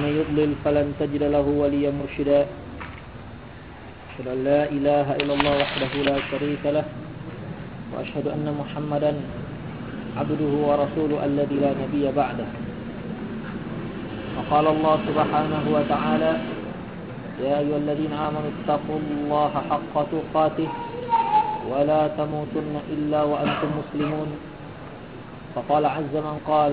ومن يضلل فلن تجد له وليا مرشدا. أشهد أن لا إله إلا الله وحده لا شريك له وأشهد أن محمدا عبده ورسوله الذي لا نبي بعده. وقال الله سبحانه وتعالى يا أيها الذين آمنوا اتقوا الله حق تقاته ولا تموتن إلا وأنتم مسلمون. فقال عز من قال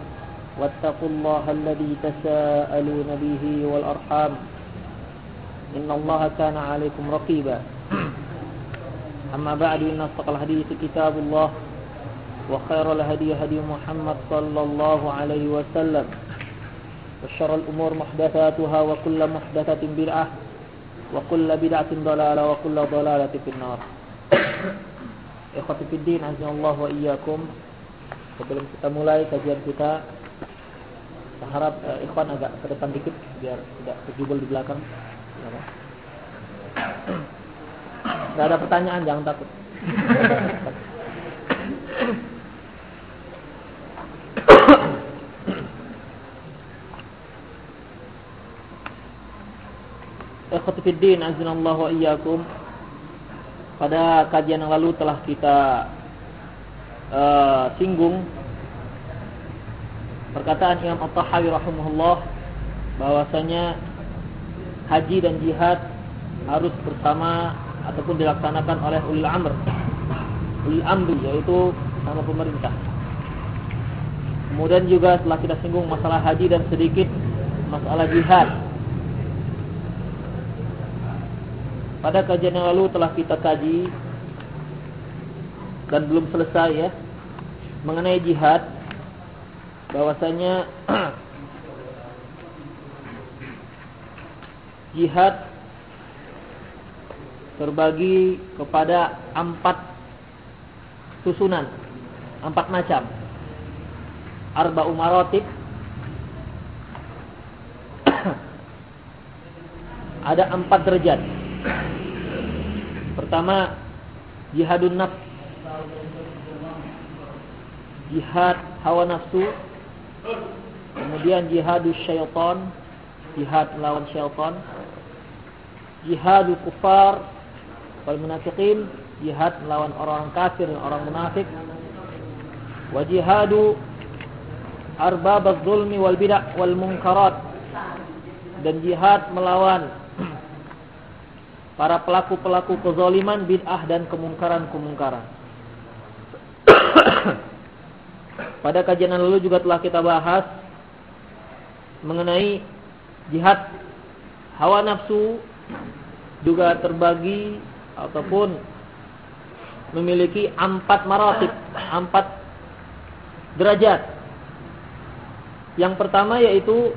واتقوا الله الذي تساءلون به والأرحام. إن الله كان عليكم رقيبا. أما بعد إن أصدق الحديث كتاب الله وخير الهدي هدي محمد صلى الله عليه وسلم. وشر الأمور محدثاتها وكل محدثة بدعة وكل بدعة ضلالة وكل ضلالة في النار. Ikhwati fiddin Allah wa iyyakum. Sebelum kita mulai kajian kita, harap uh, ikhwan agak ke depan dikit biar tidak terjubel di belakang. Tidak ada pertanyaan, jangan takut. Ikhwati fiddin Allah wa iyyakum. Pada kajian yang lalu telah kita uh, singgung perkataan Imam At-Tahawi rahimahullah bahwasanya haji dan jihad harus bersama ataupun dilaksanakan oleh ulil amr. Ulil amri yaitu sama pemerintah. Kemudian juga setelah kita singgung masalah haji dan sedikit masalah jihad Pada kajian yang lalu telah kita kaji dan belum selesai ya mengenai jihad bahwasanya jihad terbagi kepada empat susunan, empat macam. Arba umarotib ada empat derajat Pertama jihadun nafs. Jihad hawa nafsu. Kemudian jihadus syaitan, jihad melawan syaitan. Jihadul kufar wal munafiqin, jihad melawan orang kafir dan orang munafik. Wa jihadu arbab az-zulmi wal bid'ah wal munkarat dan jihad melawan para pelaku-pelaku kezaliman, bid'ah dan kemungkaran-kemungkaran. Pada kajian lalu juga telah kita bahas mengenai jihad hawa nafsu juga terbagi ataupun memiliki empat maratib, empat derajat. Yang pertama yaitu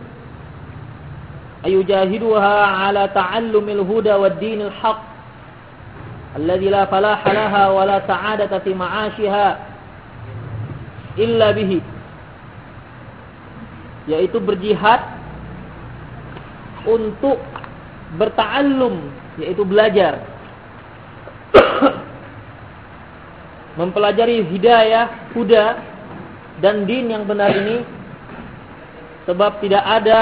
ayujahiduha ala ta'allumil huda wad dinil haq alladhi la falaha laha wa la sa'adata fi illa bihi yaitu berjihad untuk berta'allum yaitu belajar mempelajari hidayah, huda dan din yang benar ini sebab tidak ada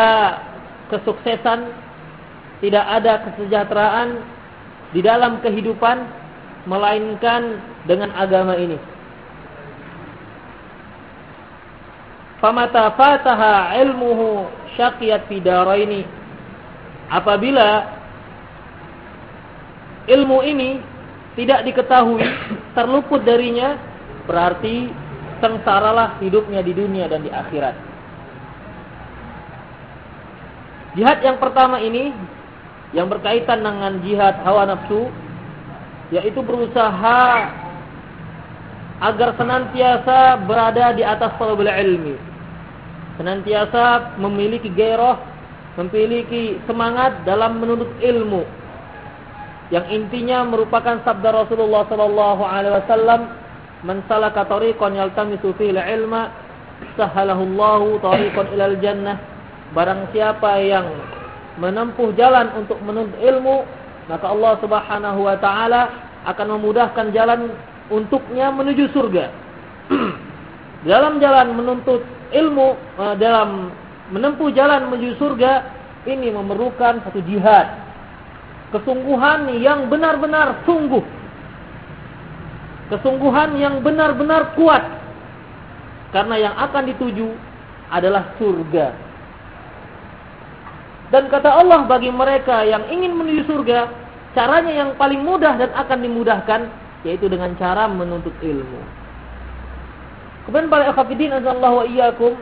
kesuksesan, tidak ada kesejahteraan di dalam kehidupan melainkan dengan agama ini. Famata fataha ilmuhu syaqiyat daraini. Apabila ilmu ini tidak diketahui, terluput darinya, berarti sengsaralah hidupnya di dunia dan di akhirat. Jihad yang pertama ini yang berkaitan dengan jihad hawa nafsu yaitu berusaha agar senantiasa berada di atas talabul ilmi. Senantiasa memiliki gairah, memiliki semangat dalam menuntut ilmu. yang intinya merupakan sabda Rasulullah sallallahu alaihi wasallam man salaka tariqan yaltamisu fihi ilma sahalahu Allahu tariqan ilal jannah barang siapa yang menempuh jalan untuk menuntut ilmu maka Allah Subhanahu wa taala akan memudahkan jalan untuknya menuju surga dalam jalan menuntut ilmu eh, dalam menempuh jalan menuju surga ini memerlukan satu jihad kesungguhan yang benar-benar sungguh. Kesungguhan yang benar-benar kuat. Karena yang akan dituju adalah surga. Dan kata Allah bagi mereka yang ingin menuju surga, caranya yang paling mudah dan akan dimudahkan yaitu dengan cara menuntut ilmu. Kemudian para ikhwatiddin azallahu wa iyyakum.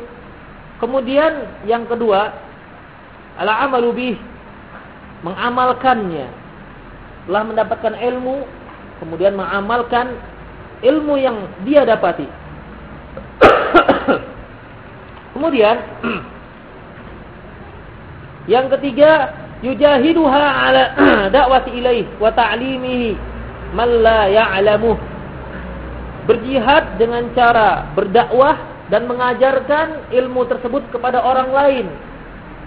Kemudian yang kedua, ala amalu bih mengamalkannya. Telah mendapatkan ilmu, kemudian mengamalkan ilmu yang dia dapati. kemudian yang ketiga, yujahiduha ala dakwati ilaih wa ta'limihi man la ya'lamuh. Berjihad dengan cara berdakwah dan mengajarkan ilmu tersebut kepada orang lain,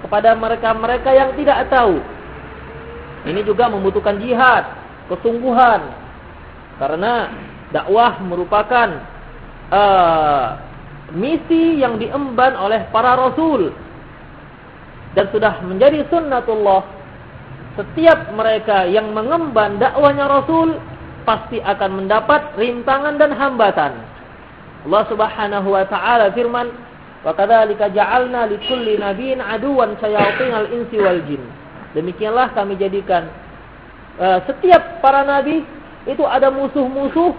kepada mereka-mereka yang tidak tahu. Ini juga membutuhkan jihad, kesungguhan. Karena dakwah merupakan uh, misi yang diemban oleh para rasul. Dan sudah menjadi sunnatullah. Setiap mereka yang mengemban dakwahnya rasul pasti akan mendapat rintangan dan hambatan. Allah Subhanahu wa taala firman, "Wa kadzalika ja'alna likulli nabiyyin aduwan syayatinal insi wal jin." Demikianlah kami jadikan uh, setiap para nabi itu ada musuh-musuh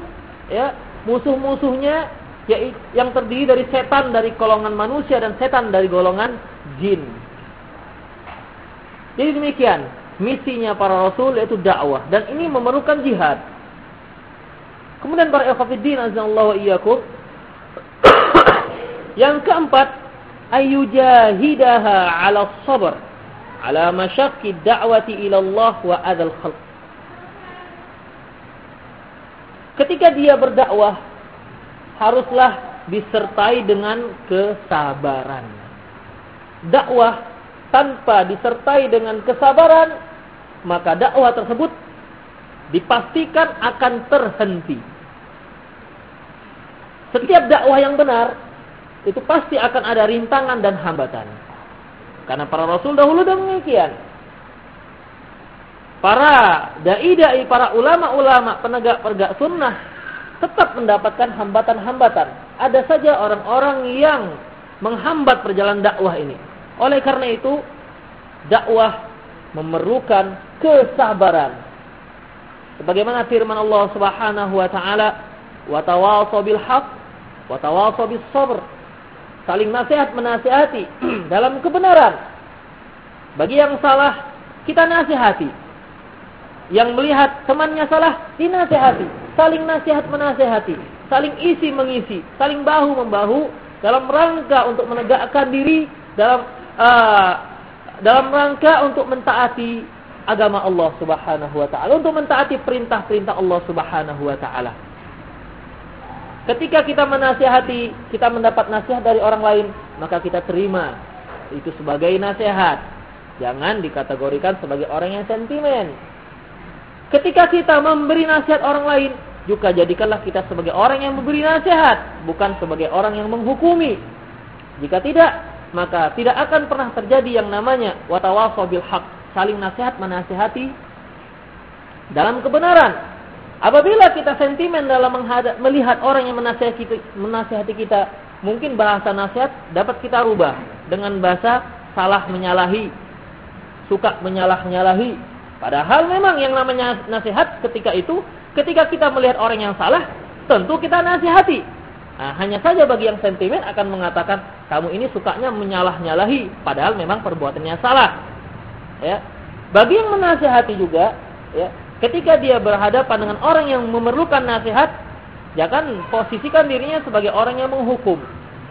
ya, musuh-musuhnya ya, yang terdiri dari setan dari golongan manusia dan setan dari golongan jin. Jadi demikian misinya para rasul yaitu dakwah dan ini memerlukan jihad. Kemudian para ikhwatiddin azallahu iyyakum yang keempat ayyujahidaha 'ala sabr ala masyaqqi da'wati ila Allah wa adzal khalq. Ketika dia berdakwah haruslah disertai dengan kesabaran. Dakwah tanpa disertai dengan kesabaran, maka dakwah tersebut dipastikan akan terhenti. Setiap dakwah yang benar itu pasti akan ada rintangan dan hambatan. Karena para rasul dahulu demikian. Para dai-dai, para ulama-ulama penegak-penegak sunnah tetap mendapatkan hambatan-hambatan. Ada saja orang-orang yang menghambat perjalanan dakwah ini. Oleh karena itu, dakwah memerlukan kesabaran. Sebagaimana firman Allah Subhanahu wa taala, "Wa tawassaw bil haqq wa tawassaw bis sabr." saling nasihat menasihati dalam kebenaran. Bagi yang salah, kita nasihati. Yang melihat temannya salah, dinasihati. Saling nasihat menasihati. Saling isi mengisi. Saling bahu membahu dalam rangka untuk menegakkan diri dalam uh, dalam rangka untuk mentaati agama Allah Subhanahu wa taala, untuk mentaati perintah-perintah Allah Subhanahu wa taala. Ketika kita menasihati, kita mendapat nasihat dari orang lain, maka kita terima itu sebagai nasihat. Jangan dikategorikan sebagai orang yang sentimen. Ketika kita memberi nasihat orang lain, juga jadikanlah kita sebagai orang yang memberi nasihat, bukan sebagai orang yang menghukumi. Jika tidak, maka tidak akan pernah terjadi yang namanya watawasaw bil saling nasihat menasihati dalam kebenaran. Apabila kita sentimen dalam melihat orang yang menasihati kita, menasihati kita, mungkin bahasa nasihat dapat kita rubah dengan bahasa salah menyalahi, suka menyalah-nyalahi. Padahal memang yang namanya nasihat ketika itu, ketika kita melihat orang yang salah, tentu kita nasihati. Nah, hanya saja bagi yang sentimen akan mengatakan kamu ini sukanya menyalah-nyalahi, padahal memang perbuatannya salah. Ya. Bagi yang menasihati juga, ya, ketika dia berhadapan dengan orang yang memerlukan nasihat, jangan posisikan dirinya sebagai orang yang menghukum.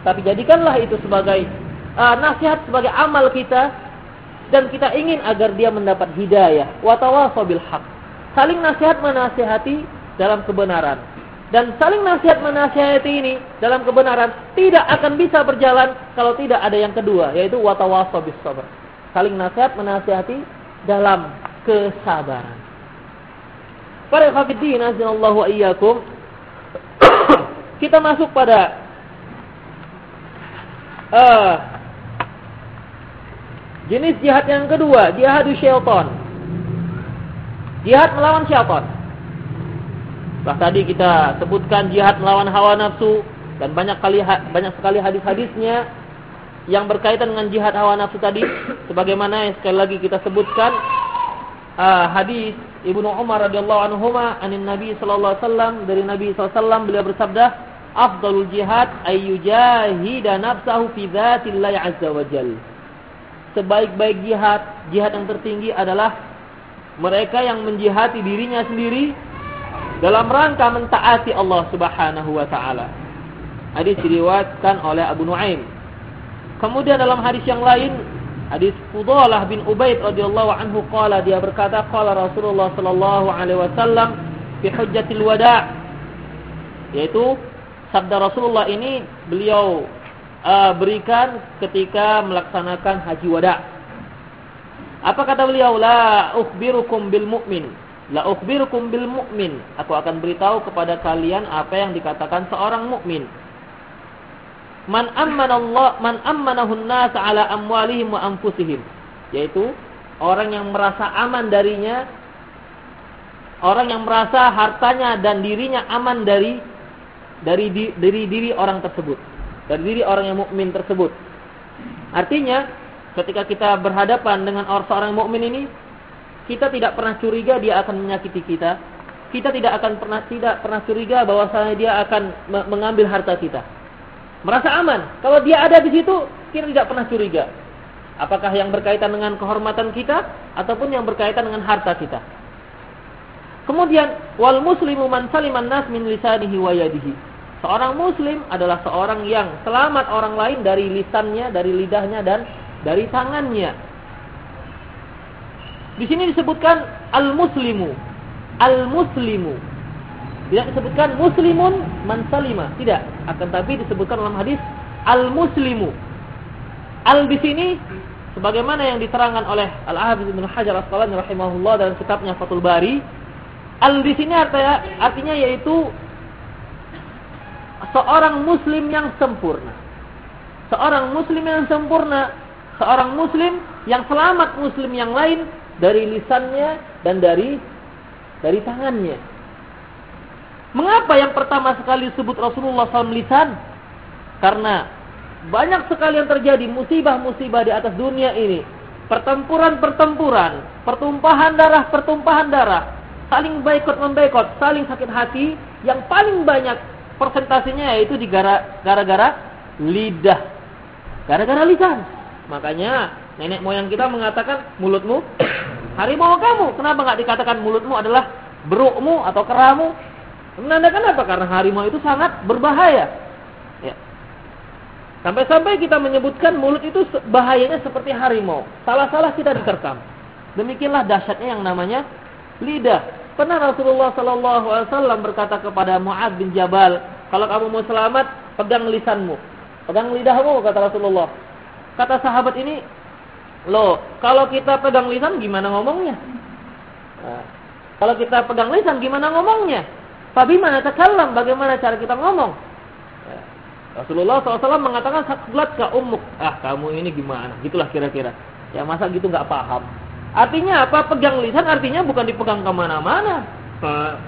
Tapi jadikanlah itu sebagai uh, nasihat sebagai amal kita dan kita ingin agar dia mendapat hidayah wa haq. saling nasihat menasihati dalam kebenaran. Dan saling nasihat menasihati ini dalam kebenaran tidak akan bisa berjalan kalau tidak ada yang kedua, yaitu watawasau bis sabr. Saling nasihat menasihati dalam kesabaran. Para hafidin azanallahu iyyakum kita masuk pada uh, jenis jihad yang kedua, jihad syaitan. Jihad melawan syaitan. Setelah tadi kita sebutkan jihad melawan hawa nafsu dan banyak kali banyak sekali hadis-hadisnya yang berkaitan dengan jihad hawa nafsu tadi sebagaimana yang sekali lagi kita sebutkan uh, hadis Ibnu Umar radhiyallahu anhu anin Nabi sallallahu alaihi dari Nabi sallallahu beliau bersabda afdalul jihad ayyujahida nafsahu fi dzatillahi azza wajal sebaik-baik jihad jihad yang tertinggi adalah mereka yang menjihati dirinya sendiri dalam rangka mentaati Allah Subhanahu wa taala. Hadis diriwayatkan oleh Abu Nuaim. Kemudian dalam hadis yang lain, hadis Fudalah bin Ubaid radhiyallahu anhu qala dia berkata qala Rasulullah sallallahu alaihi wasallam fi hujjatil wada' yaitu sabda Rasulullah ini beliau uh, berikan ketika melaksanakan haji wada'. Apa kata beliau? La ukhbirukum bil mu'min La ukhbirukum bil mu'min. Aku akan beritahu kepada kalian apa yang dikatakan seorang mukmin. Man ammana Allah, man ammanahun nas ala amwalihim wa anfusihim. Yaitu orang yang merasa aman darinya orang yang merasa hartanya dan dirinya aman dari dari dari diri orang tersebut. Dari diri orang yang mukmin tersebut. Artinya, ketika kita berhadapan dengan orang seorang mukmin ini, kita tidak pernah curiga dia akan menyakiti kita. Kita tidak akan pernah tidak pernah curiga bahwasanya dia akan mengambil harta kita. Merasa aman. Kalau dia ada di situ, kita tidak pernah curiga. Apakah yang berkaitan dengan kehormatan kita ataupun yang berkaitan dengan harta kita. Kemudian wal muslimu man saliman nas min lisanihi wa yadihi. Seorang muslim adalah seorang yang selamat orang lain dari lisannya, dari lidahnya dan dari tangannya. Di sini disebutkan al-muslimu. Al-muslimu. Tidak disebutkan muslimun man salima. Tidak. Akan tapi disebutkan dalam hadis al-muslimu. Al di sini sebagaimana yang diterangkan oleh Al-Hafiz Ibnu Hajar Asqalani rahimahullah dalam kitabnya Fathul Bari. Al di sini artinya, artinya yaitu seorang muslim yang sempurna. Seorang muslim yang sempurna, seorang muslim yang selamat muslim yang lain dari lisannya dan dari dari tangannya. Mengapa yang pertama sekali disebut Rasulullah SAW lisan? Karena banyak sekali yang terjadi musibah-musibah di atas dunia ini. Pertempuran-pertempuran, pertumpahan darah-pertumpahan darah, saling baikot membaikot, saling sakit hati, yang paling banyak persentasenya yaitu di gara-gara lidah. Gara-gara lisan. Makanya nenek moyang kita mengatakan mulutmu Harimau kamu, kenapa nggak dikatakan mulutmu adalah berukmu atau keramu? Menandakan apa? Karena harimau itu sangat berbahaya. Ya. Sampai-sampai kita menyebutkan mulut itu bahayanya seperti harimau. Salah-salah kita diterkam. Demikianlah dahsyatnya yang namanya lidah. Pernah Rasulullah Wasallam berkata kepada Muad bin Jabal, kalau kamu mau selamat, pegang lisanmu, pegang lidahmu, kata Rasulullah. Kata sahabat ini, Loh, kalau kita pegang lisan gimana ngomongnya? Nah, kalau kita pegang lisan gimana ngomongnya? Mana takalam, bagaimana cara kita ngomong? Ya. Rasulullah SAW mengatakan saklat ka umuk. Ah, kamu ini gimana? Gitulah kira-kira. Ya masa gitu nggak paham. Artinya apa? Pegang lisan artinya bukan dipegang ke mana-mana.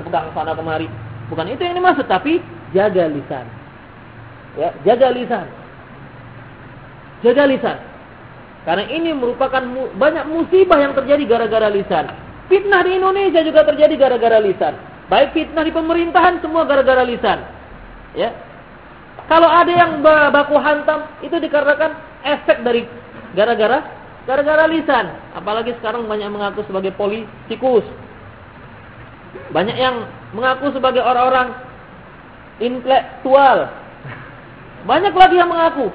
Pegang sana kemari. Bukan itu yang dimaksud, tapi jaga lisan. Ya, jaga lisan. Jaga lisan. Karena ini merupakan banyak musibah yang terjadi gara-gara lisan. Fitnah di Indonesia juga terjadi gara-gara lisan. Baik fitnah di pemerintahan semua gara-gara lisan. Ya. Kalau ada yang baku hantam itu dikarenakan efek dari gara-gara gara-gara lisan. Apalagi sekarang banyak mengaku sebagai politikus. Banyak yang mengaku sebagai orang-orang intelektual. Banyak lagi yang mengaku.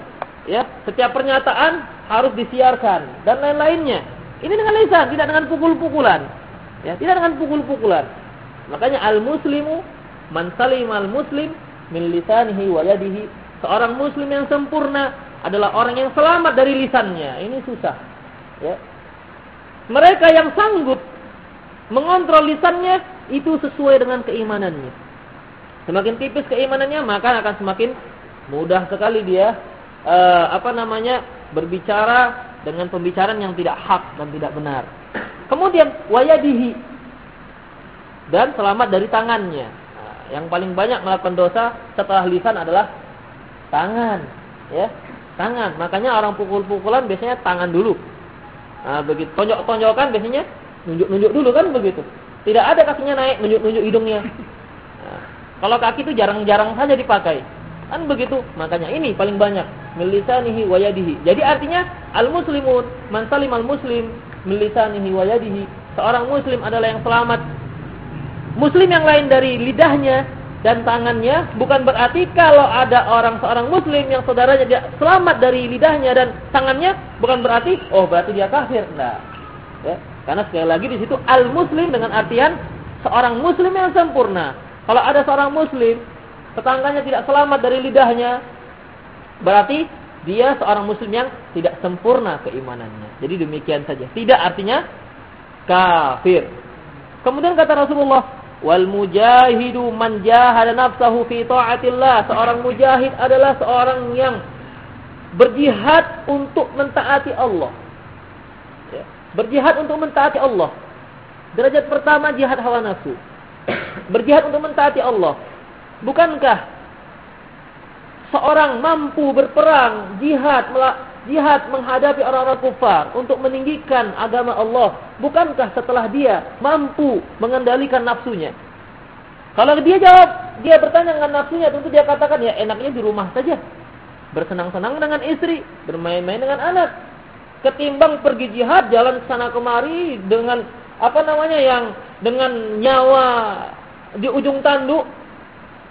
Ya, setiap pernyataan harus disiarkan dan lain-lainnya. Ini dengan lisan, tidak dengan pukul-pukulan. Ya, tidak dengan pukul-pukulan. Makanya al-muslimu man al muslim min lisanihi wa yadihi. Seorang muslim yang sempurna adalah orang yang selamat dari lisannya. Ini susah. Ya. Mereka yang sanggup mengontrol lisannya itu sesuai dengan keimanannya. Semakin tipis keimanannya, maka akan semakin mudah sekali dia uh, apa namanya berbicara dengan pembicaraan yang tidak hak dan tidak benar. Kemudian wayadihi dan selamat dari tangannya. Nah, yang paling banyak melakukan dosa setelah lisan adalah tangan, ya. Tangan. Makanya orang pukul-pukulan biasanya tangan dulu. Nah, begitu tonjok-tonjokan biasanya nunjuk-nunjuk dulu kan begitu. Tidak ada kakinya naik nunjuk-nunjuk hidungnya. Nah, kalau kaki itu jarang-jarang saja dipakai. Kan begitu. Makanya ini paling banyak milisanihi wayadihi. Jadi artinya al-muslimun man salim al-muslim milisanihi wayadihi. Seorang muslim adalah yang selamat. Muslim yang lain dari lidahnya dan tangannya bukan berarti kalau ada orang seorang muslim yang saudaranya dia selamat dari lidahnya dan tangannya bukan berarti oh berarti dia kafir. Nah, ya. Karena sekali lagi di situ al-muslim dengan artian seorang muslim yang sempurna. Kalau ada seorang muslim tetangganya tidak selamat dari lidahnya, berarti dia seorang muslim yang tidak sempurna keimanannya. Jadi demikian saja. Tidak artinya kafir. Kemudian kata Rasulullah, wal mujahidu man jahada nafsahu fi taatillah. Seorang mujahid adalah seorang yang berjihad untuk mentaati Allah. Ya. Berjihad untuk mentaati Allah. Derajat pertama jihad hawa nafsu. Berjihad untuk mentaati Allah. Bukankah seorang mampu berperang, jihad, jihad menghadapi orang-orang kufar untuk meninggikan agama Allah? Bukankah setelah dia mampu mengendalikan nafsunya? Kalau dia jawab, dia bertanya dengan nafsunya, tentu dia katakan ya enaknya di rumah saja. Bersenang-senang dengan istri, bermain-main dengan anak. Ketimbang pergi jihad jalan sana kemari dengan apa namanya yang dengan nyawa di ujung tanduk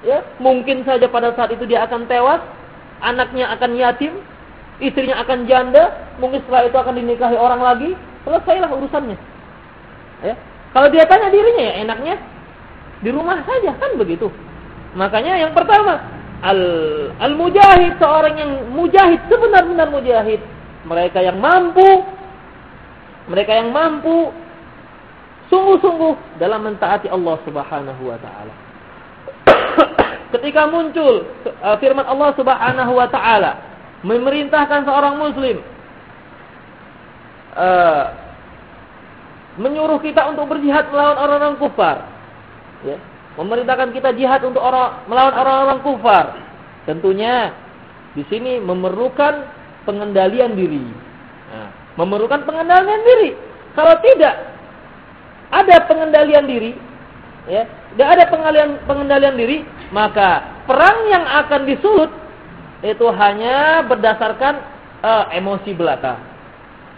ya mungkin saja pada saat itu dia akan tewas, anaknya akan yatim, istrinya akan janda, mungkin setelah itu akan dinikahi orang lagi, selesailah urusannya. Ya. Kalau dia tanya dirinya ya enaknya di rumah saja kan begitu. Makanya yang pertama al al mujahid seorang yang mujahid sebenar-benar mujahid mereka yang mampu mereka yang mampu sungguh-sungguh dalam mentaati Allah Subhanahu wa taala ketika muncul uh, firman Allah Subhanahu wa taala memerintahkan seorang muslim uh, menyuruh kita untuk berjihad melawan orang-orang kufar. Ya memerintahkan kita jihad untuk orang melawan orang-orang kufar. Tentunya di sini memerlukan pengendalian diri. Nah, memerlukan pengendalian diri. Kalau tidak ada pengendalian diri ya tidak ada pengendalian pengendalian diri maka perang yang akan disulut itu hanya berdasarkan uh, emosi belaka.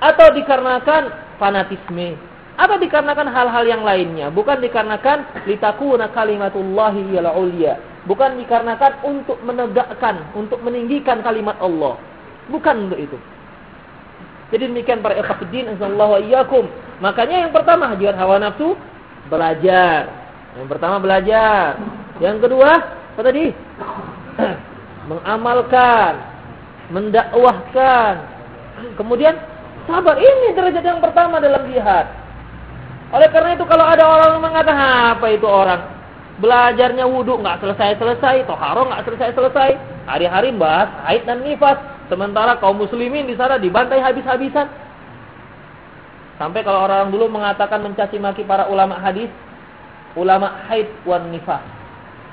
Atau dikarenakan fanatisme. Atau dikarenakan hal-hal yang lainnya. Bukan dikarenakan litakuna kalimatullahi yal ulia bukan dikarenakan untuk menegakkan untuk meninggikan kalimat Allah. Bukan untuk itu. Jadi demikian para ikhwatiddin insyaallah wa iyyakum. Makanya yang pertama jihad hawa nafsu belajar. Yang pertama belajar. Yang kedua, apa tadi? Mengamalkan, mendakwahkan. Kemudian sabar. Ini derajat yang pertama dalam jihad. Oleh karena itu kalau ada orang mengatakan apa itu orang belajarnya wudhu nggak selesai-selesai, toharo nggak selesai-selesai, hari-hari bahas haid dan nifas, sementara kaum muslimin di sana dibantai habis-habisan. Sampai kalau orang dulu mengatakan mencaci maki para ulama hadis, ulama haid wan nifas.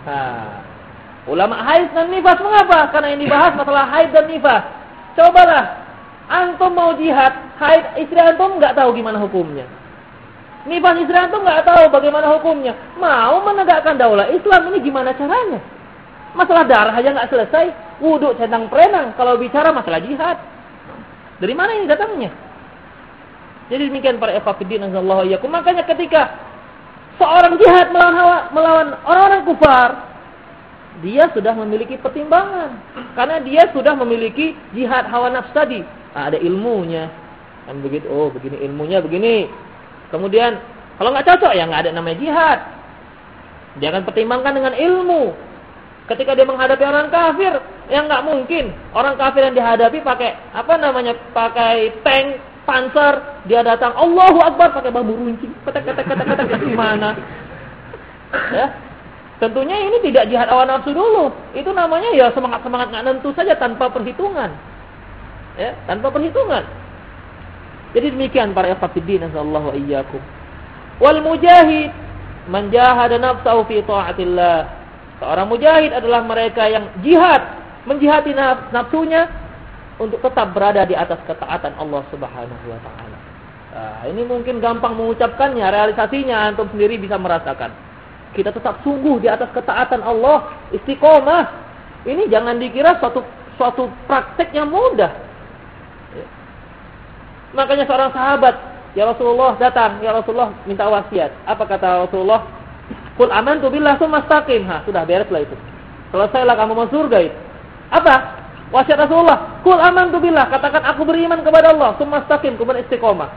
Nah, ulama haid dan nifas mengapa? Karena ini bahas masalah haid dan nifas. Cobalah, antum mau jihad, haid istri antum nggak tahu gimana hukumnya. Nifas istri antum nggak tahu bagaimana hukumnya. Mau menegakkan daulah Islam ini gimana caranya? Masalah darah aja nggak selesai, wudhu centang perenang. Kalau bicara masalah jihad, dari mana ini datangnya? Jadi demikian para evakuddin Allah ya. Makanya ketika seorang jihad melawan melawan orang-orang kufar, dia sudah memiliki pertimbangan. Karena dia sudah memiliki jihad hawa nafsu tadi. Nah, ada ilmunya. Kan begitu. Oh, begini ilmunya begini. Kemudian Kalau nggak cocok ya nggak ada namanya jihad. Dia akan pertimbangkan dengan ilmu. Ketika dia menghadapi orang kafir, yang nggak mungkin orang kafir yang dihadapi pakai apa namanya pakai tank panzer dia datang Allahu Akbar pakai bambu runcing ketek ketek ketek ketek gimana ya tentunya ini tidak jihad awan nafsu dulu. Itu namanya ya semangat semangat nggak nentu saja tanpa perhitungan. Ya tanpa perhitungan. Jadi demikian para ikhwatiddin sallallahu iyyakum. Wal mujahid menjahada nafsahu fi taatillah. Seorang mujahid adalah mereka yang jihad, menjihati nafsunya untuk tetap berada di atas ketaatan Allah Subhanahu wa taala. Nah, ini mungkin gampang mengucapkannya, realisasinya antum sendiri bisa merasakan. Kita tetap sungguh di atas ketaatan Allah, istiqomah. Ini jangan dikira suatu suatu praktek yang mudah. Ya. Makanya seorang sahabat, ya Rasulullah datang, ya Rasulullah minta wasiat. Apa kata Rasulullah? Kul amantu billah tsumma. Ha, sudah bereslah itu. Selesailah kamu masuk surga itu. Apa? Wasiat Rasulullah. Kul amantu billah, katakan aku beriman kepada Allah, tsumma istaqim, kemudian istiqomah.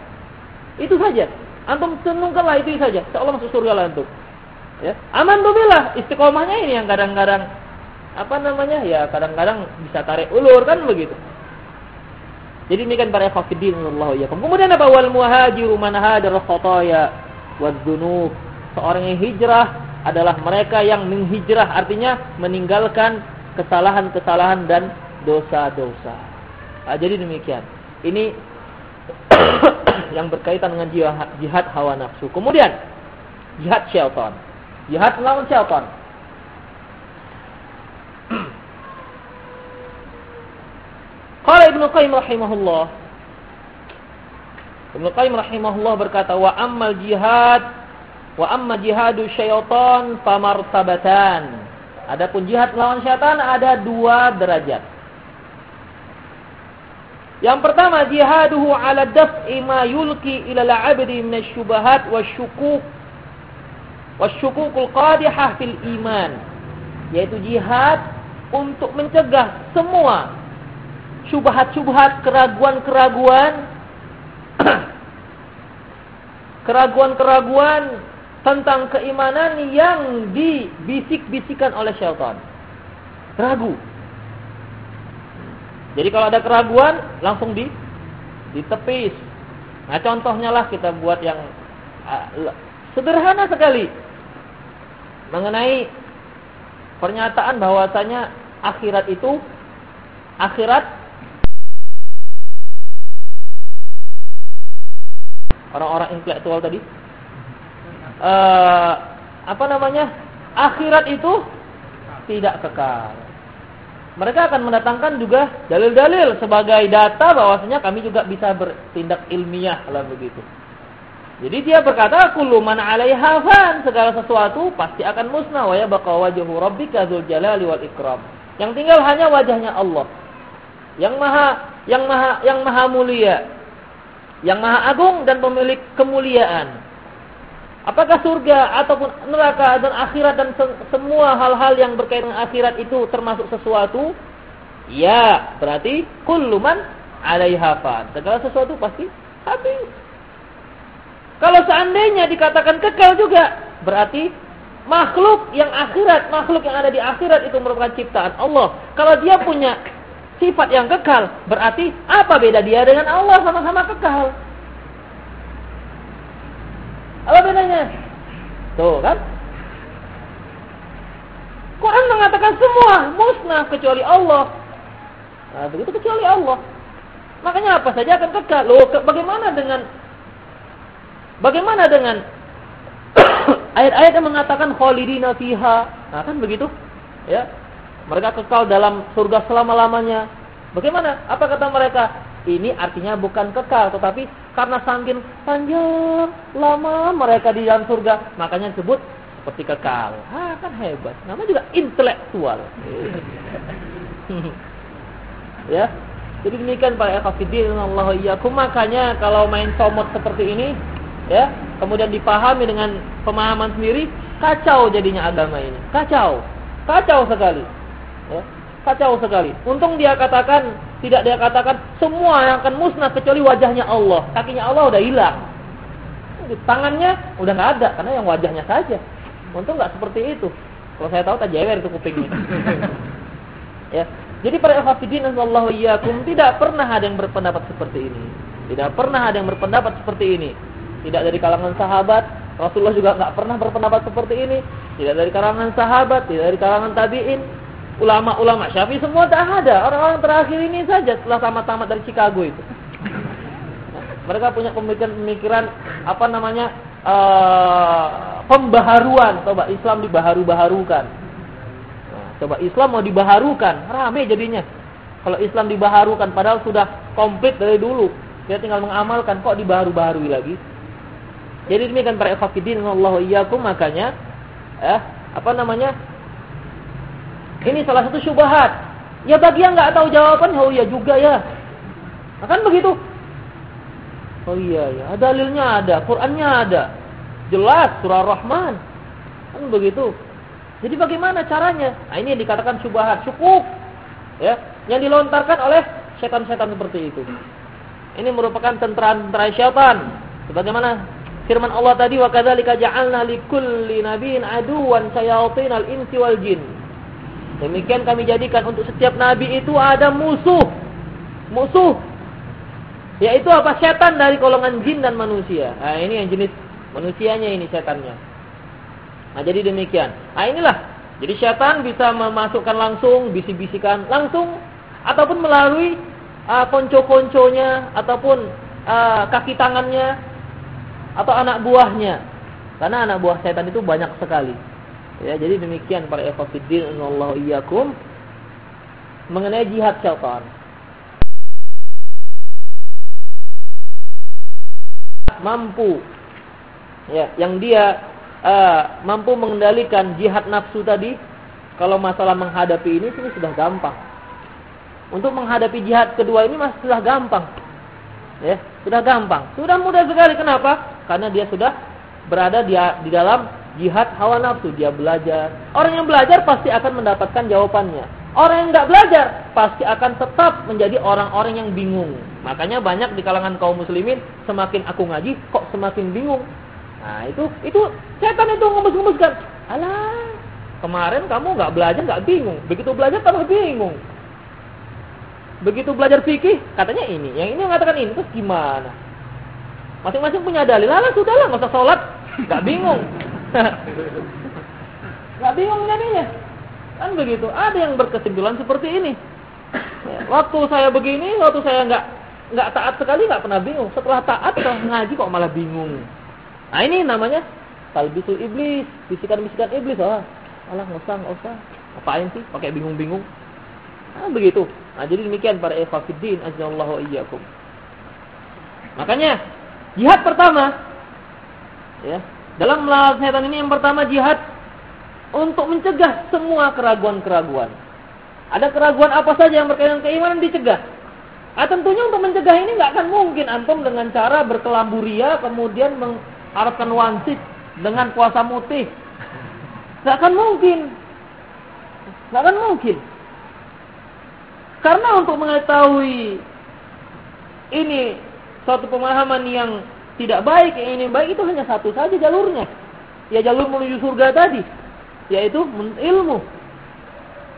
Itu saja. Antum senungkanlah itu saja. Allah masuk surga lah antum. Ya. Amantu billah, istiqomahnya ini yang kadang-kadang apa namanya? Ya, kadang-kadang bisa tarik ulur kan begitu. Jadi ini kan para khafidin Allah ya. Kemudian apa wal muhajiru man hajara khataya wa dzunub seorang yang hijrah adalah mereka yang menghijrah artinya meninggalkan kesalahan-kesalahan dan dosa-dosa. Nah, jadi demikian. Ini yang berkaitan dengan jihad hawa nafsu. Kemudian jihad syaitan. Jihad melawan syaitan. Qala Ibnu Qayyim rahimahullah Ibnu Qayyim rahimahullah berkata wa ammal jihad Wa amma jihadu syaitan famartabatan. Adapun jihad melawan syaitan ada dua derajat. Yang pertama jihaduhu ala daf'i ma yulki ila al-'abdi min asy-syubahat wasyukuk wasyukukul qadihah fil iman. Yaitu jihad untuk mencegah semua syubhat-syubhat, keraguan-keraguan keraguan-keraguan tentang keimanan yang dibisik-bisikan oleh syaitan. Ragu. Jadi kalau ada keraguan langsung di ditepis. Nah, contohnya lah kita buat yang uh, sederhana sekali mengenai pernyataan bahwasanya akhirat itu akhirat orang-orang intelektual tadi uh, apa namanya akhirat itu tidak kekal. Mereka akan mendatangkan juga dalil-dalil sebagai data bahwasanya kami juga bisa bertindak ilmiah lah begitu. Jadi dia berkata kullu man 'alaiha fan, segala sesuatu pasti akan musnah wa yabqa wajhu rabbika dzul jalali wal ikram. Yang tinggal hanya wajahnya Allah. Yang maha yang maha yang maha mulia. Yang maha agung dan pemilik kemuliaan. Apakah surga ataupun neraka dan akhirat dan se semua hal-hal yang berkaitan dengan akhirat itu termasuk sesuatu? Ya, berarti kulluman alaiha fan. Segala sesuatu pasti habis. Kalau seandainya dikatakan kekal juga, berarti makhluk yang akhirat, makhluk yang ada di akhirat itu merupakan ciptaan Allah. Kalau dia punya sifat yang kekal, berarti apa beda dia dengan Allah sama-sama kekal? Apa bedanya? Tuh kan? Quran mengatakan semua musnah kecuali Allah. Nah, begitu kecuali Allah. Makanya apa saja akan kekal. Loh, ke, bagaimana dengan bagaimana dengan ayat-ayat yang mengatakan khalidina fiha? Nah, kan begitu? Ya. Mereka kekal dalam surga selama-lamanya. Bagaimana? Apa kata mereka? Ini artinya bukan kekal, tetapi karena sangkin panjang lama mereka di dalam surga, makanya disebut seperti kekal. Ah, kan hebat. Namanya juga intelektual. ya. Jadi demikian para ikhwatiddin Allah iyyakum makanya kalau main somot seperti ini ya, kemudian dipahami dengan pemahaman sendiri, kacau jadinya agama ini. Kacau. Kacau sekali. Ya. Kacau sekali. Untung dia katakan tidak dia katakan semua yang akan musnah kecuali wajahnya Allah. Kakinya Allah udah hilang. Tangannya udah nggak ada karena yang wajahnya saja. Untung nggak seperti itu. Kalau saya tahu tak jewer itu kupingnya. ya. Jadi para ikhwatiddin Allah iyyakum tidak pernah ada yang berpendapat seperti ini. Tidak pernah ada yang berpendapat seperti ini. Tidak dari kalangan sahabat, Rasulullah juga nggak pernah berpendapat seperti ini. Tidak dari kalangan sahabat, tidak dari kalangan tabi'in, ulama-ulama Syafi'i semua tak ada. Orang-orang terakhir ini saja setelah tamat-tamat dari Chicago itu. Mereka punya pemikiran-pemikiran apa namanya uh, pembaharuan. Coba Islam dibaharu-baharukan. Nah, coba Islam mau dibaharukan, rame jadinya. Kalau Islam dibaharukan, padahal sudah komplit dari dulu. Dia tinggal mengamalkan, kok dibaharu-baharui lagi? Jadi demikian para ikhwatiddin Allah iyyakum makanya eh apa namanya? Ini salah satu syubhat. Ya bagi yang nggak tahu jawaban, oh iya juga ya. Akan begitu. Oh iya ya, dalilnya ada, Qur'annya ada. Jelas surah Rahman. Kan begitu. Jadi bagaimana caranya? Nah, ini yang dikatakan syubhat, cukup. Ya, yang dilontarkan oleh setan-setan seperti itu. Ini merupakan tentara-tentara syaitan. Sebagaimana firman Allah tadi wa kadzalika ja'alna likulli nabiyyin aduwan al insi wal jin. Demikian kami jadikan untuk setiap nabi itu ada musuh. Musuh yaitu apa? Setan dari golongan jin dan manusia. Nah, ini yang jenis manusianya ini setannya. Nah, jadi demikian. Nah, inilah. Jadi setan bisa memasukkan langsung, bisik-bisikan langsung ataupun melalui uh, konco-konconya ataupun uh, kaki tangannya atau anak buahnya. Karena anak buah setan itu banyak sekali. Ya, jadi demikian para ikhwatiddin Allah iyyakum. Mengenai jihad syaitan. mampu. Ya yang dia uh, mampu mengendalikan jihad nafsu tadi kalau masalah menghadapi ini ini sudah gampang. Untuk menghadapi jihad kedua ini masih sudah gampang. Ya sudah gampang. Sudah mudah sekali. Kenapa karena dia sudah berada di, di dalam jihad hawa nafsu dia belajar orang yang belajar pasti akan mendapatkan jawabannya orang yang nggak belajar pasti akan tetap menjadi orang-orang yang bingung Makanya banyak di kalangan kaum muslimin semakin aku ngaji kok semakin bingung. Nah, itu itu setan itu ngemes-ngemeskan. Alah, kemarin kamu nggak belajar nggak bingung. Begitu belajar tambah bingung. Begitu belajar fikih katanya ini, yang ini mengatakan ini terus gimana? Masing-masing punya dalil. Lah usah sholat, nggak bingung. nggak bingung jadinya. Kan begitu. Ada yang berkesimpulan seperti ini. Ya, waktu saya begini, waktu saya nggak nggak taat sekali nggak pernah bingung. Setelah taat setelah ngaji kok malah bingung. Nah ini namanya talbisul iblis, bisikan-bisikan iblis. Oh, alah nggak usah. Apain sih pakai bingung-bingung? Nah, begitu. Nah, jadi demikian para ikhwatiddin azallahu iyyakum. Makanya jihad pertama ya, dalam melawan setan ini yang pertama jihad untuk mencegah semua keraguan-keraguan. Ada keraguan apa saja yang berkaitan keimanan dicegah. Ah, tentunya untuk mencegah ini nggak akan mungkin antum dengan cara berkelambu ria kemudian mengharapkan wansit dengan puasa mutih. Nggak akan mungkin. Nggak akan mungkin. Karena untuk mengetahui ini suatu pemahaman yang tidak baik, yang ini baik itu hanya satu saja jalurnya. Ya jalur menuju surga tadi, yaitu menurut ilmu.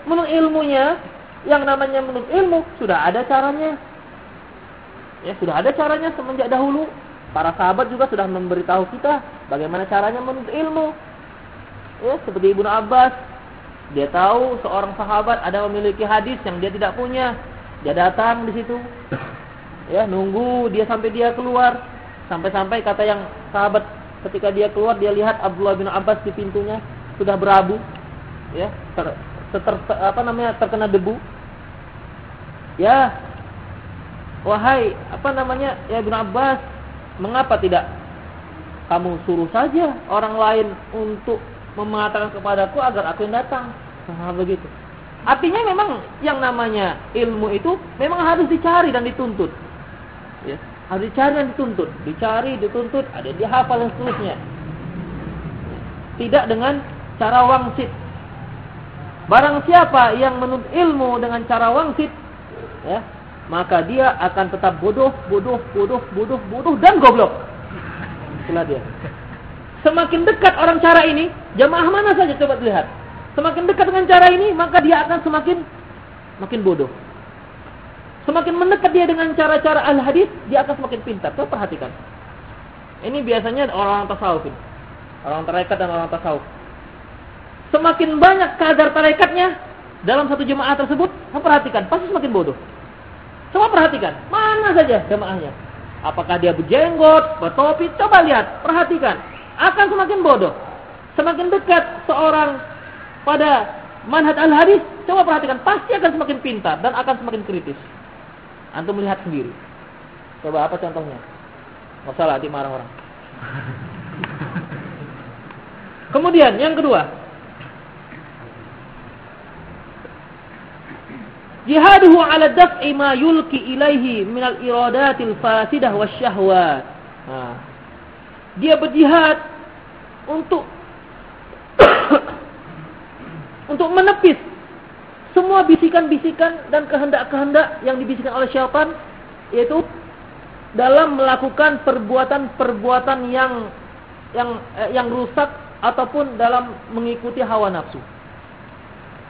Menurut ilmunya yang namanya menuntut ilmu sudah ada caranya. Ya, sudah ada caranya semenjak dahulu. Para sahabat juga sudah memberitahu kita bagaimana caranya menuntut ilmu. Ya, seperti Ibnu Abbas, dia tahu seorang sahabat ada memiliki hadis yang dia tidak punya. Dia datang di situ. Ya, nunggu dia sampai dia keluar. Sampai-sampai kata yang sahabat ketika dia keluar dia lihat Abdullah bin Abbas di pintunya sudah berabu. Ya, ter, ter, ter, apa namanya terkena debu Ya, wahai apa namanya ya Ibn Abbas, mengapa tidak kamu suruh saja orang lain untuk mengatakan kepadaku agar aku yang datang? Nah, begitu. Artinya memang yang namanya ilmu itu memang harus dicari dan dituntut. Ya, harus dicari dan dituntut, dicari, dituntut, ada dihafal dan seterusnya. Tidak dengan cara wangsit. Barang siapa yang menuntut ilmu dengan cara wangsit, ya, maka dia akan tetap bodoh, bodoh, bodoh, bodoh, bodoh dan goblok. Itulah dia. Semakin dekat orang cara ini, jamaah mana saja coba lihat. Semakin dekat dengan cara ini, maka dia akan semakin makin bodoh. Semakin mendekat dia dengan cara-cara al-hadis, dia akan semakin pintar. Coba perhatikan. Ini biasanya orang-orang tasawuf. Orang tarekat dan orang tasawuf. Semakin banyak kadar tarekatnya dalam satu jemaah tersebut, perhatikan, pasti semakin bodoh. Coba perhatikan, mana saja jemaahnya. Apakah dia berjenggot, bertopi, coba lihat, perhatikan. Akan semakin bodoh. Semakin dekat seorang pada manhaj al-hadis, coba perhatikan, pasti akan semakin pintar dan akan semakin kritis. Antum melihat sendiri. Coba apa contohnya? Masalah di marah orang. Kemudian yang kedua. Jihaduhu ala daf'i ma yulki ilaihi minal iradatil fasidah wasyahwat. Nah, dia berjihad untuk untuk menepis semua bisikan-bisikan dan kehendak-kehendak yang dibisikkan oleh syaitan yaitu dalam melakukan perbuatan-perbuatan yang yang eh, yang rusak ataupun dalam mengikuti hawa nafsu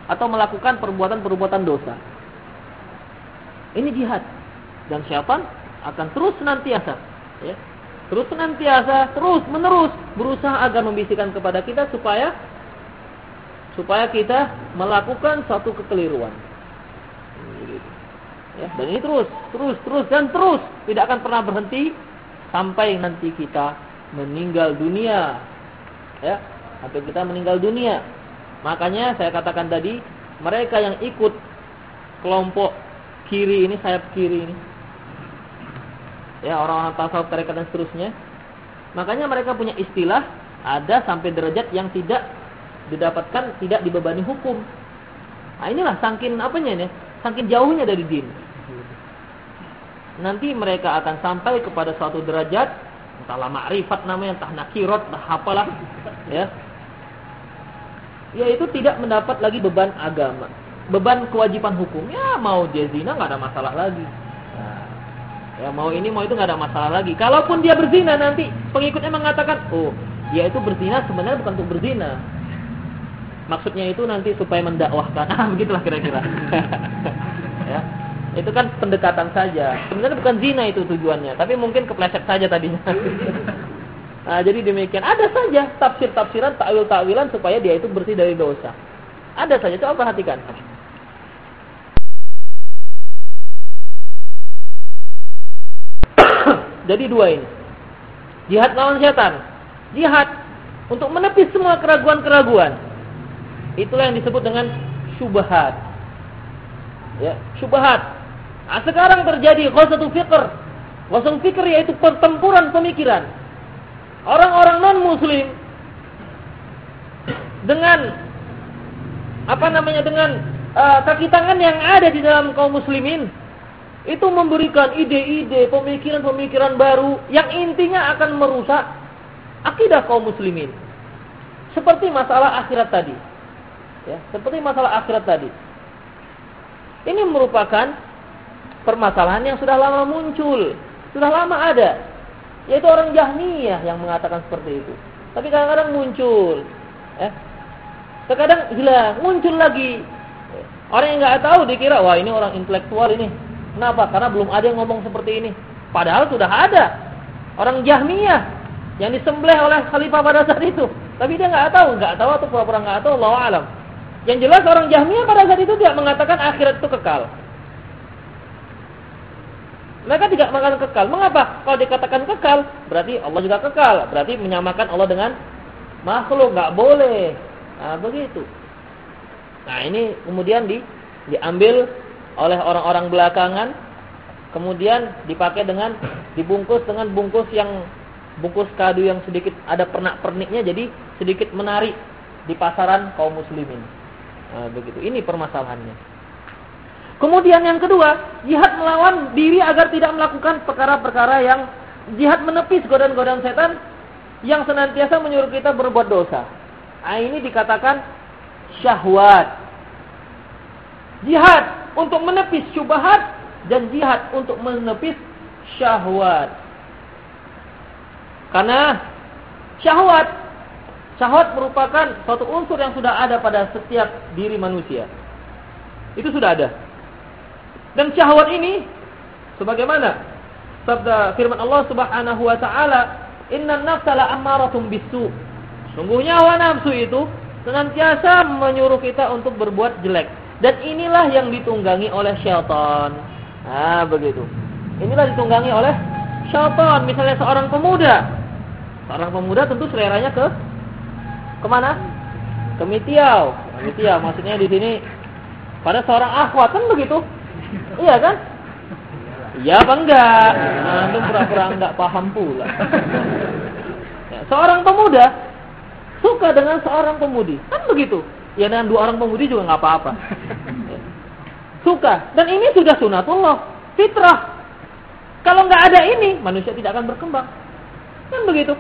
atau melakukan perbuatan-perbuatan dosa. Ini jihad dan syaitan akan terus senantiasa ya, terus senantiasa terus menerus berusaha agar membisikkan kepada kita supaya supaya kita melakukan satu kekeliruan. Ya, dan ini terus, terus, terus dan terus tidak akan pernah berhenti sampai nanti kita meninggal dunia. Ya, atau kita meninggal dunia. Makanya saya katakan tadi, mereka yang ikut kelompok kiri ini, sayap kiri ini. Ya, orang-orang tasawuf tarekat dan seterusnya. Makanya mereka punya istilah ada sampai derajat yang tidak didapatkan tidak dibebani hukum. Nah inilah sangkin apanya nih? Sangkin jauhnya dari din. Nanti mereka akan sampai kepada suatu derajat entahlah ma'rifat namanya, entah nakirat, entah apalah, ya. Yaitu tidak mendapat lagi beban agama, beban kewajiban hukum. Ya mau dia zina nggak ada masalah lagi. Ya mau ini mau itu nggak ada masalah lagi. Kalaupun dia berzina nanti pengikutnya mengatakan, oh dia itu berzina sebenarnya bukan untuk berzina, Maksudnya itu nanti supaya mendakwahkan. Ah, begitulah kira-kira. ya. Itu kan pendekatan saja. Sebenarnya bukan zina itu tujuannya, tapi mungkin kepleset saja tadinya. nah, jadi demikian. Ada saja tafsir-tafsiran, takwil-takwilan supaya dia itu bersih dari dosa. Ada saja, coba perhatikan. jadi dua ini. Jihad lawan setan. Jihad untuk menepis semua keraguan-keraguan Itulah yang disebut dengan syubhat. Ya, syubhat. Nah, sekarang terjadi ghazatu fikr. Ghazatu fikr yaitu pertempuran pemikiran. Orang-orang non-muslim dengan apa namanya dengan uh, kaki tangan yang ada di dalam kaum muslimin itu memberikan ide-ide, pemikiran-pemikiran baru yang intinya akan merusak akidah kaum muslimin. Seperti masalah akhirat tadi. Ya, seperti masalah akhirat tadi. Ini merupakan permasalahan yang sudah lama muncul, sudah lama ada. Yaitu orang Jahmiyah yang mengatakan seperti itu. Tapi kadang-kadang muncul, ya. Terkadang hilang, muncul lagi. Orang yang nggak tahu dikira wah ini orang intelektual ini. Kenapa? Karena belum ada yang ngomong seperti ini. Padahal sudah ada orang Jahmiyah yang disembelih oleh khalifah pada saat itu. Tapi dia nggak tahu, nggak tahu atau pura-pura nggak tahu, Allah alam. Yang jelas orang Jahmiyah pada saat itu tidak mengatakan akhirat itu kekal. Mereka tidak mengatakan kekal. Mengapa? Kalau dikatakan kekal, berarti Allah juga kekal. Berarti menyamakan Allah dengan makhluk. Nggak boleh. Nah, begitu. Nah, ini kemudian di, diambil oleh orang-orang belakangan. Kemudian dipakai dengan, dibungkus dengan bungkus yang, bungkus kado yang sedikit ada pernak-perniknya. Jadi sedikit menarik di pasaran kaum muslimin. Nah, begitu. Ini permasalahannya. Kemudian yang kedua, jihad melawan diri agar tidak melakukan perkara-perkara yang jihad menepis godaan-godaan setan yang senantiasa menyuruh kita berbuat dosa. Nah, ini dikatakan syahwat. Jihad untuk menepis syubhat dan jihad untuk menepis syahwat. Karena syahwat syahwat merupakan suatu unsur yang sudah ada pada setiap diri manusia. Itu sudah ada. Dan syahwat ini sebagaimana sabda firman Allah Subhanahu wa taala, "Innan nafsa la'ammaratun bisu." Sungguhnya hawa nafsu itu senantiasa menyuruh kita untuk berbuat jelek. Dan inilah yang ditunggangi oleh syaitan. Nah, begitu. Inilah ditunggangi oleh syaitan. Misalnya seorang pemuda. Seorang pemuda tentu seleranya ke ke mana? Ke Mitiau. Mitiau maksudnya di sini pada seorang akhwat kan begitu. Iya kan? Iya apa enggak? Nah, itu pura-pura enggak paham pula. Ya, seorang pemuda suka dengan seorang pemudi. Kan begitu. Ya dengan dua orang pemudi juga nggak apa-apa. Ya. Suka. Dan ini sudah sunatullah. Fitrah. Kalau nggak ada ini, manusia tidak akan berkembang. Kan begitu.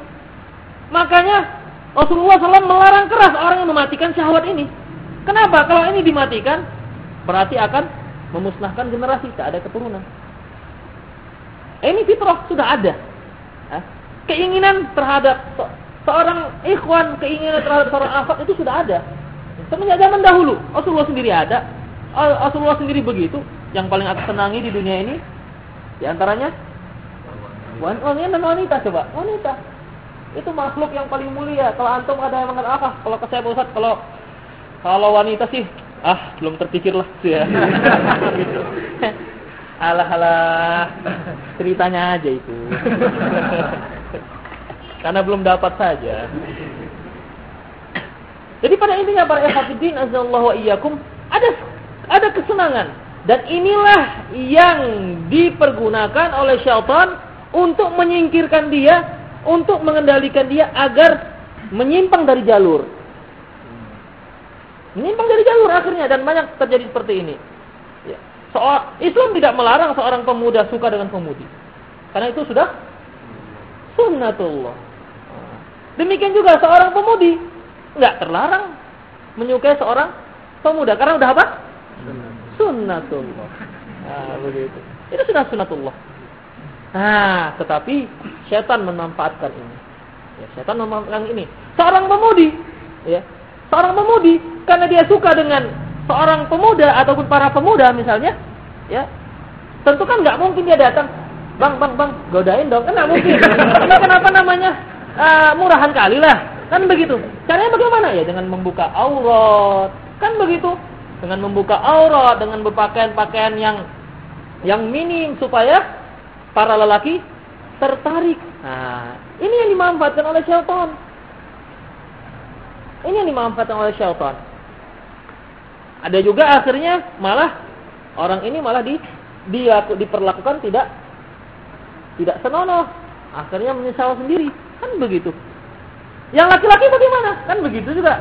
Makanya Rasulullah SAW melarang keras orang yang mematikan syahwat ini. Kenapa? Kalau ini dimatikan, berarti akan memusnahkan generasi, tak ada keturunan. Ini fitrah sudah ada. Keinginan terhadap seorang ikhwan, keinginan terhadap seorang akhwat itu sudah ada. Semenjak zaman dahulu, Rasulullah sendiri ada. Rasulullah sendiri begitu. Yang paling aku senangi di dunia ini, di antaranya wanita dan wanita coba, wanita. Itu makhluk yang paling mulia. Kalau antum ada yang mengatakan apa? Kalau ke saya Ustaz, kalau kalau wanita sih ah belum terpikir lah ya. alah alah ceritanya aja itu. Karena belum dapat saja. Jadi pada intinya para ikhwatiddin azallahu wa iyyakum ada ada kesenangan dan inilah yang dipergunakan oleh syaitan untuk menyingkirkan dia, untuk mengendalikan dia agar menyimpang dari jalur. Menyimpang dari jalur akhirnya dan banyak terjadi seperti ini. Ya. Soal Islam tidak melarang seorang pemuda suka dengan pemudi. Karena itu sudah sunnatullah. Demikian juga seorang pemudi nggak terlarang menyukai seorang pemuda karena udah apa? Sunnatullah. Nah, begitu. Itu sudah sunnatullah. Nah, tetapi setan memanfaatkan ini. Ya, setan memanfaatkan ini. Seorang pemudi, ya, seorang pemudi karena dia suka dengan seorang pemuda ataupun para pemuda misalnya, ya, tentu kan nggak mungkin dia datang, bang, bang, bang, godain dong, kan nggak mungkin. Karena kenapa namanya uh, murahan kali lah, kan begitu. Caranya bagaimana ya? Dengan membuka aurat, kan begitu. Dengan membuka aurat, dengan berpakaian-pakaian yang yang minim supaya para lelaki tertarik. Nah, ini yang dimanfaatkan oleh syaitan. Ini yang dimanfaatkan oleh syaitan. Ada juga akhirnya malah orang ini malah di, dia diperlakukan tidak tidak senonoh. Akhirnya menyesal sendiri. Kan begitu. Yang laki-laki bagaimana? Kan begitu juga.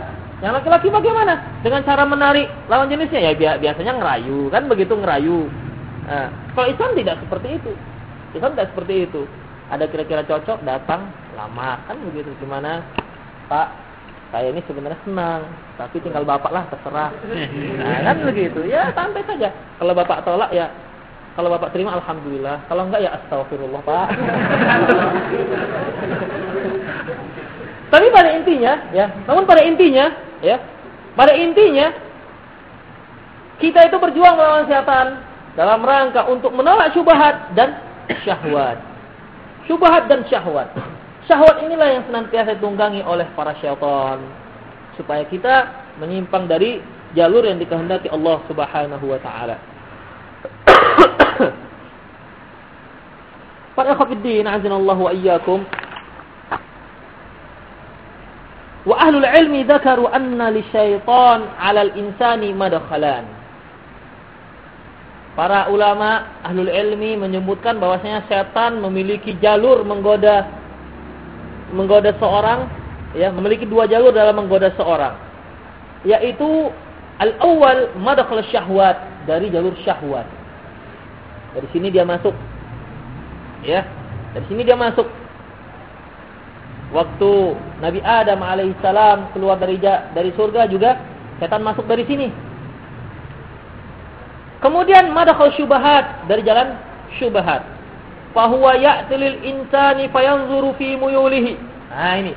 Yang laki-laki bagaimana? Dengan cara menarik lawan jenisnya ya biasanya ngerayu, kan begitu ngerayu. Nah, kalau Islam tidak seperti itu. Islam tidak seperti itu. Ada kira-kira cocok datang lama kan begitu. Gimana? Pak, saya ini sebenarnya senang, tapi tinggal bapak lah terserah. Nah, kan begitu. Ya santai saja. Kalau bapak tolak ya, kalau bapak terima alhamdulillah. Kalau enggak ya astagfirullah pak. tapi pada intinya, ya, namun pada intinya, ya, pada intinya kita itu berjuang melawan setan dalam rangka untuk menolak syubhat dan syahwat. Syubhat dan syahwat. Syahwat inilah yang senantiasa ditunggangi oleh para syaitan supaya kita menyimpang dari jalur yang dikehendaki Allah Subhanahu wa taala. Para ikhwatiddin azanallahu wa iyyakum. Wa ahlul ilmi dzakaru anna lisyaitan 'ala al-insani madkhalan. Para ulama ahlul ilmi menyebutkan bahwasanya setan memiliki jalur menggoda menggoda seorang ya memiliki dua jalur dalam menggoda seorang. Yaitu al-awwal madkhal syahwat dari jalur syahwat. Dari sini dia masuk. Ya dari sini dia masuk. Waktu Nabi Adam alaihissalam keluar dari dari surga juga setan masuk dari sini kemudian madkhal syubhat dari jalan syubhat fahuwa ya'tilil insani fayanzuru fi muyulihi. Nah ini.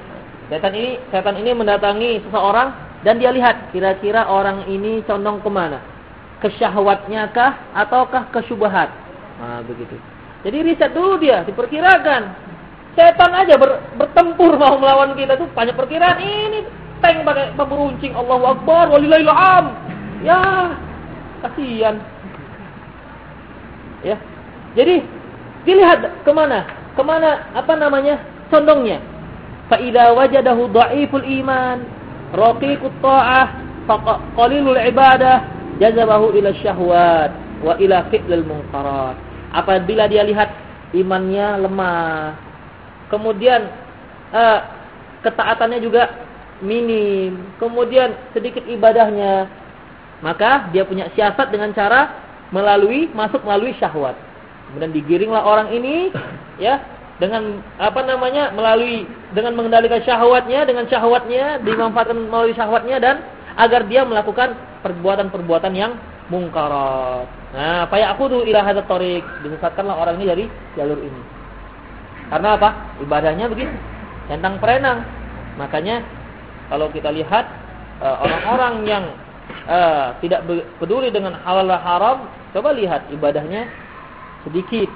Setan ini setan ini mendatangi seseorang dan dia lihat kira-kira orang ini condong ke mana. Ke syahwatnya kah ataukah ke syubhat. Nah begitu. Jadi riset dulu dia, diperkirakan. Setan aja ber, bertempur mau melawan kita tuh banyak perkiraan. Ini tank pakai pemeruncing Allahu Akbar walillahil. Ya, kasihan. Ya. Jadi dilihat ke mana? Ke mana apa namanya? Condongnya. Fa idza wajadahu dha'iful iman, raqiqut ta'ah, qalilul ibadah, jazabahu ila syahwat wa ila fi'lil munkarat. Apabila dia lihat imannya lemah, kemudian uh, ketaatannya juga minim, kemudian sedikit ibadahnya, maka dia punya siasat dengan cara melalui masuk melalui syahwat. Kemudian digiringlah orang ini ya dengan apa namanya melalui dengan mengendalikan syahwatnya dengan syahwatnya dimanfaatkan melalui syahwatnya dan agar dia melakukan perbuatan-perbuatan yang mungkarat. Nah, aku tuh ila hadzal tariq, disesatkanlah orang ini dari jalur ini. Karena apa? Ibadahnya begitu, tentang perenang. Makanya kalau kita lihat eh, orang-orang yang uh, tidak peduli dengan halal haram, coba lihat ibadahnya sedikit.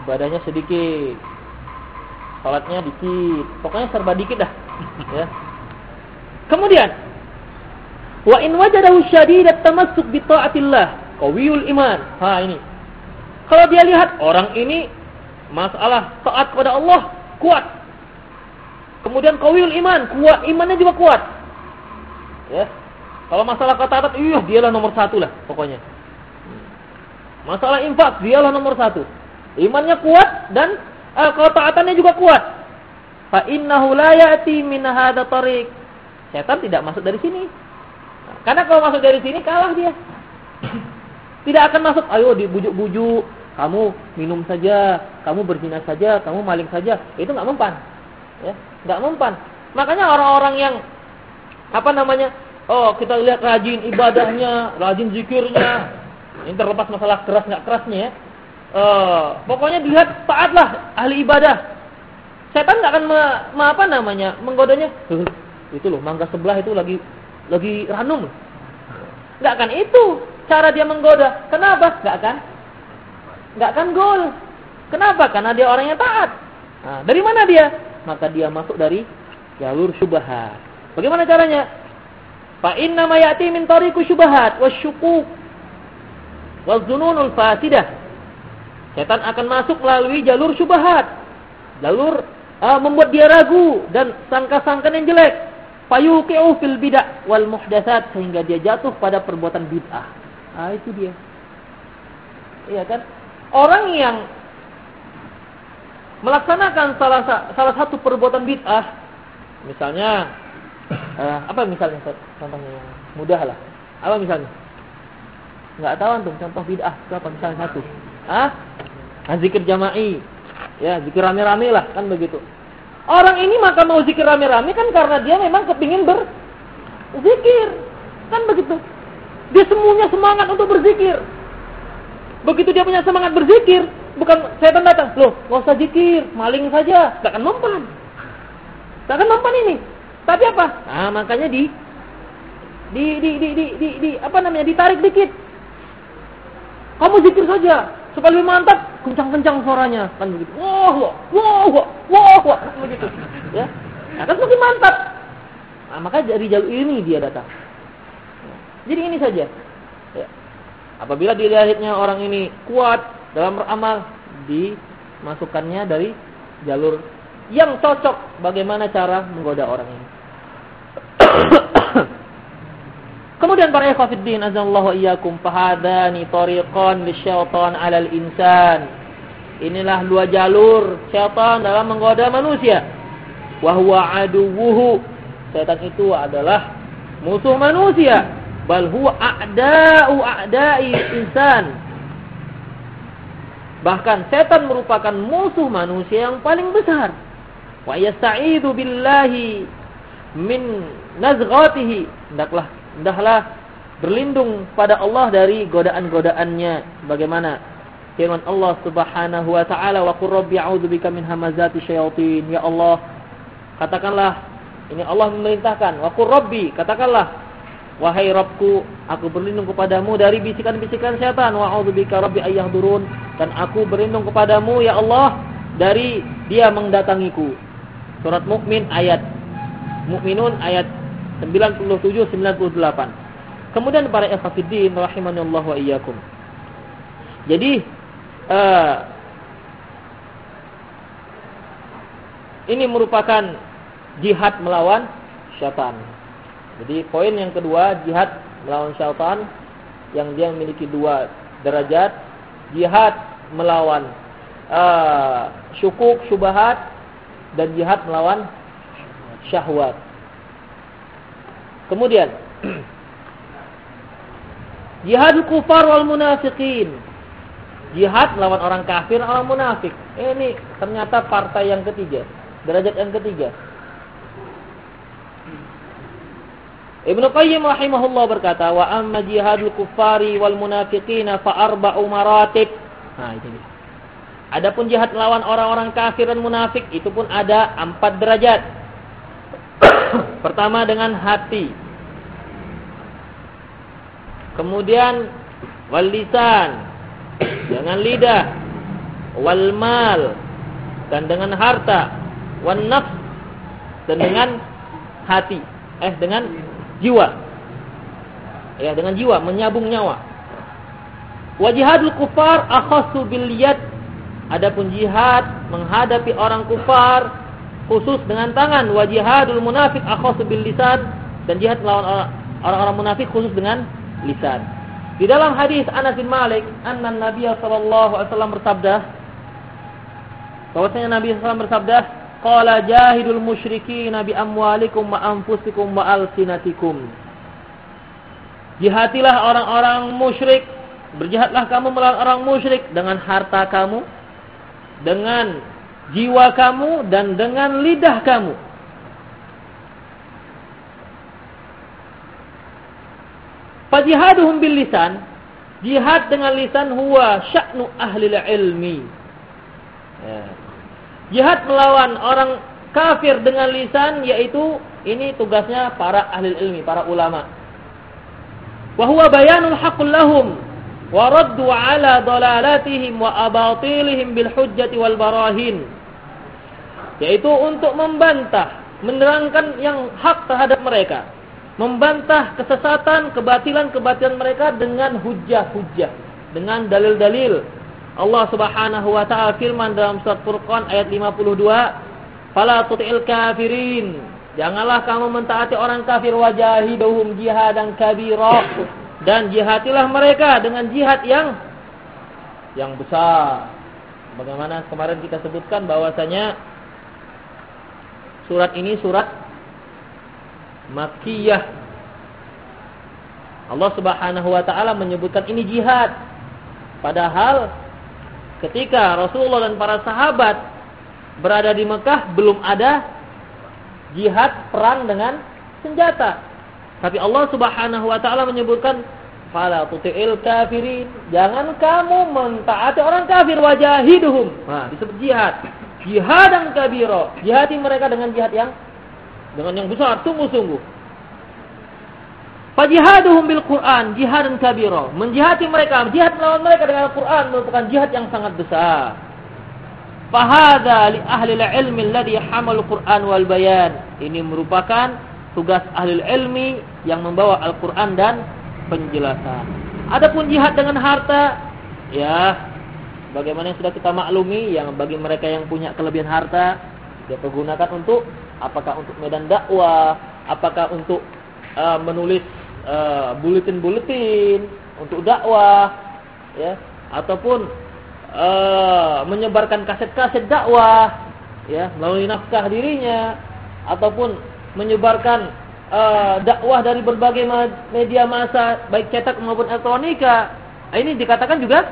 Ibadahnya sedikit. Salatnya dikit. Pokoknya serba dikit dah. ya. Kemudian wa in wajadahu syadidat tamassuk bi taatillah, qawiyul iman. Ha ini. Kalau dia lihat orang ini masalah taat kepada Allah kuat. Kemudian qawiyul iman, kuat imannya juga kuat. Ya. Kalau masalah kata iya dialah nomor satu lah pokoknya. Masalah infak dialah nomor satu. Imannya kuat dan uh, ketaatannya juga kuat. Fa innahu la ya'ti min hadha tariq. Setan tidak masuk dari sini. Karena kalau masuk dari sini kalah dia. Tidak akan masuk, ayo dibujuk-bujuk, kamu minum saja, kamu berzina saja, kamu maling saja. Itu nggak mempan. Ya, nggak mempan. Makanya orang-orang yang apa namanya? Oh, kita lihat rajin ibadahnya, rajin zikirnya. Ini terlepas masalah keras nggak kerasnya ya. Uh, pokoknya dilihat taatlah ahli ibadah. Setan nggak akan me, apa namanya menggodanya. Itu loh mangga sebelah itu lagi lagi ranum. Nggak akan itu cara dia menggoda. Kenapa? Nggak akan nggak akan gol. Kenapa? Karena dia orangnya taat. Nah, dari mana dia? Maka dia masuk dari jalur syubhat. Bagaimana caranya? Fa inna ma ya'ti min tariqi syubhat wasyukuk wazununul fasidah. Setan akan masuk melalui jalur syubhat. Jalur uh, membuat dia ragu dan sangka-sangka yang jelek. Fayuqi'u fil bid'ah wal muhdatsat sehingga dia jatuh pada perbuatan bid'ah. Ah itu dia. Iya kan? Orang yang melaksanakan salah salah satu perbuatan bid'ah, misalnya uh, apa misalnya contohnya yang mudah lah. Apa misalnya? Enggak tahu antum contoh bid'ah apa misalnya satu. Ah? Nah, zikir jama'i. Ya, zikir rame-rame lah kan begitu. Orang ini maka mau zikir rame-rame kan karena dia memang kepingin berzikir. Kan begitu. Dia semuanya semangat untuk berzikir. Begitu dia punya semangat berzikir, bukan setan datang, loh, nggak usah zikir, maling saja, gak akan mempan. Gak akan mempan ini. Tapi apa? Nah, makanya di di di di di, di, di apa namanya? ditarik dikit. Kamu zikir saja supaya lebih mantap, kencang-kencang suaranya kan begitu. Wah, wah, wah, wah, wah, kan begitu. Ya. Nah, kan semakin mantap. Nah, maka dari jalur ini dia datang. Jadi ini saja. Ya. Apabila dilihatnya orang ini kuat dalam beramal, dimasukkannya dari jalur yang cocok bagaimana cara menggoda orang ini. Kemudian para ikhwatiddin azallahu iyyakum fahadani tariqan lisyaitan 'alal insan. Inilah dua jalur syaitan dalam menggoda manusia. Wa huwa aduwwuhu. Setan itu adalah musuh manusia. Bal huwa a'da'u a'da'i insan. Bahkan setan merupakan musuh manusia yang paling besar. Wa yasta'idu billahi min nazghatihi. Hendaklah hendaklah berlindung pada Allah dari godaan-godaannya. Bagaimana firman Allah Subhanahu wa taala wa qur rabbi a'udzubika min hamazati syayatin. Ya Allah, katakanlah ini Allah memerintahkan wa qur rabbi, katakanlah wahai Rabbku, aku berlindung kepadamu dari bisikan-bisikan setan wa a'udzubika rabbi ayyahdurun dan aku berlindung kepadamu ya Allah dari dia mendatangiku. Surat Mukmin ayat Mukminun ayat 97 98. Kemudian para ikhwatiddin rahimanallahu wa iyyakum. Jadi uh, ini merupakan jihad melawan syaitan. Jadi poin yang kedua jihad melawan syaitan yang dia memiliki dua derajat. Jihad melawan uh, syukuk, syubahat dan jihad melawan syahwat. Kemudian jihad kufar wal munafiqin. Jihad melawan orang kafir, orang munafik. Ini ternyata partai yang ketiga, derajat yang ketiga. Ibnu Qayyim rahimahullah berkata, "Wa amma jihadul kuffari wal munafiqina fa arba'u maratib." Nah, itu dia. Adapun jihad melawan orang-orang kafir dan munafik itu pun ada empat derajat. Pertama dengan hati. Kemudian wal lisan dengan lidah, wal mal dan dengan harta, wan dan dengan hati, eh dengan jiwa. Ya, dengan jiwa menyabung nyawa. Wajihadul kufar akhassu bil yad. Adapun jihad menghadapi orang kufar khusus dengan tangan. Wajihadul munafik akhassu bil lisan dan jihad melawan orang-orang munafik khusus dengan lisan. Di dalam hadis Anas bin Malik, anna Nabi sallallahu alaihi wasallam bersabda, bahwasanya Nabi SAW bersabda, "Qala jahidul musyrikin bi amwalikum wa anfusikum wa alsinatikum." Jihatilah orang-orang musyrik, berjihadlah kamu melawan orang musyrik dengan harta kamu, dengan jiwa kamu dan dengan lidah kamu. Fajihaduhum bil lisan, jihad dengan lisan huwa sya'nu ahli ilmi. Ya. Jihad melawan orang kafir dengan lisan yaitu ini tugasnya para ahli ilmi, para ulama. Wa huwa bayanul haqqul lahum wa raddu ala dalalatihim wa abatilihim bil hujjati wal barahin. Yaitu untuk membantah, menerangkan yang hak terhadap mereka membantah kesesatan, kebatilan-kebatilan mereka dengan hujah-hujah, dengan dalil-dalil. Allah Subhanahu wa taala firman dalam surat Furqan ayat 52, "Fala tuti'il kafirin." Janganlah kamu mentaati orang kafir wajahiduhum jihadan kabira dan jihatilah mereka dengan jihad yang yang besar. Bagaimana kemarin kita sebutkan bahwasanya surat ini surat Makkiyah. Allah Subhanahu wa taala menyebutkan ini jihad. Padahal ketika Rasulullah dan para sahabat berada di Mekah belum ada jihad perang dengan senjata. Tapi Allah Subhanahu wa taala menyebutkan fala tuti'il kafirin. Jangan kamu mentaati orang kafir wajahiduhum. Nah, disebut jihad. Jihad yang kabiro. Jihadi mereka dengan jihad yang dengan yang besar sungguh-sungguh. Fajihaduhum bil Quran jihadan kabira. Menjihati mereka, jihad melawan mereka dengan Al-Quran merupakan jihad yang sangat besar. Fahada li ahli ilmi alladhi hamal Quran wal bayan. Ini merupakan tugas ahli ilmi yang membawa Al-Quran dan penjelasan. Adapun jihad dengan harta, ya bagaimana yang sudah kita maklumi, yang bagi mereka yang punya kelebihan harta, dia pergunakan untuk apakah untuk medan dakwah, apakah untuk uh, menulis uh, buletin-buletin untuk dakwah, ya, ataupun uh, menyebarkan kaset-kaset dakwah, ya, melalui nafkah dirinya, ataupun menyebarkan uh, dakwah dari berbagai media massa, baik cetak maupun elektronika. Ini dikatakan juga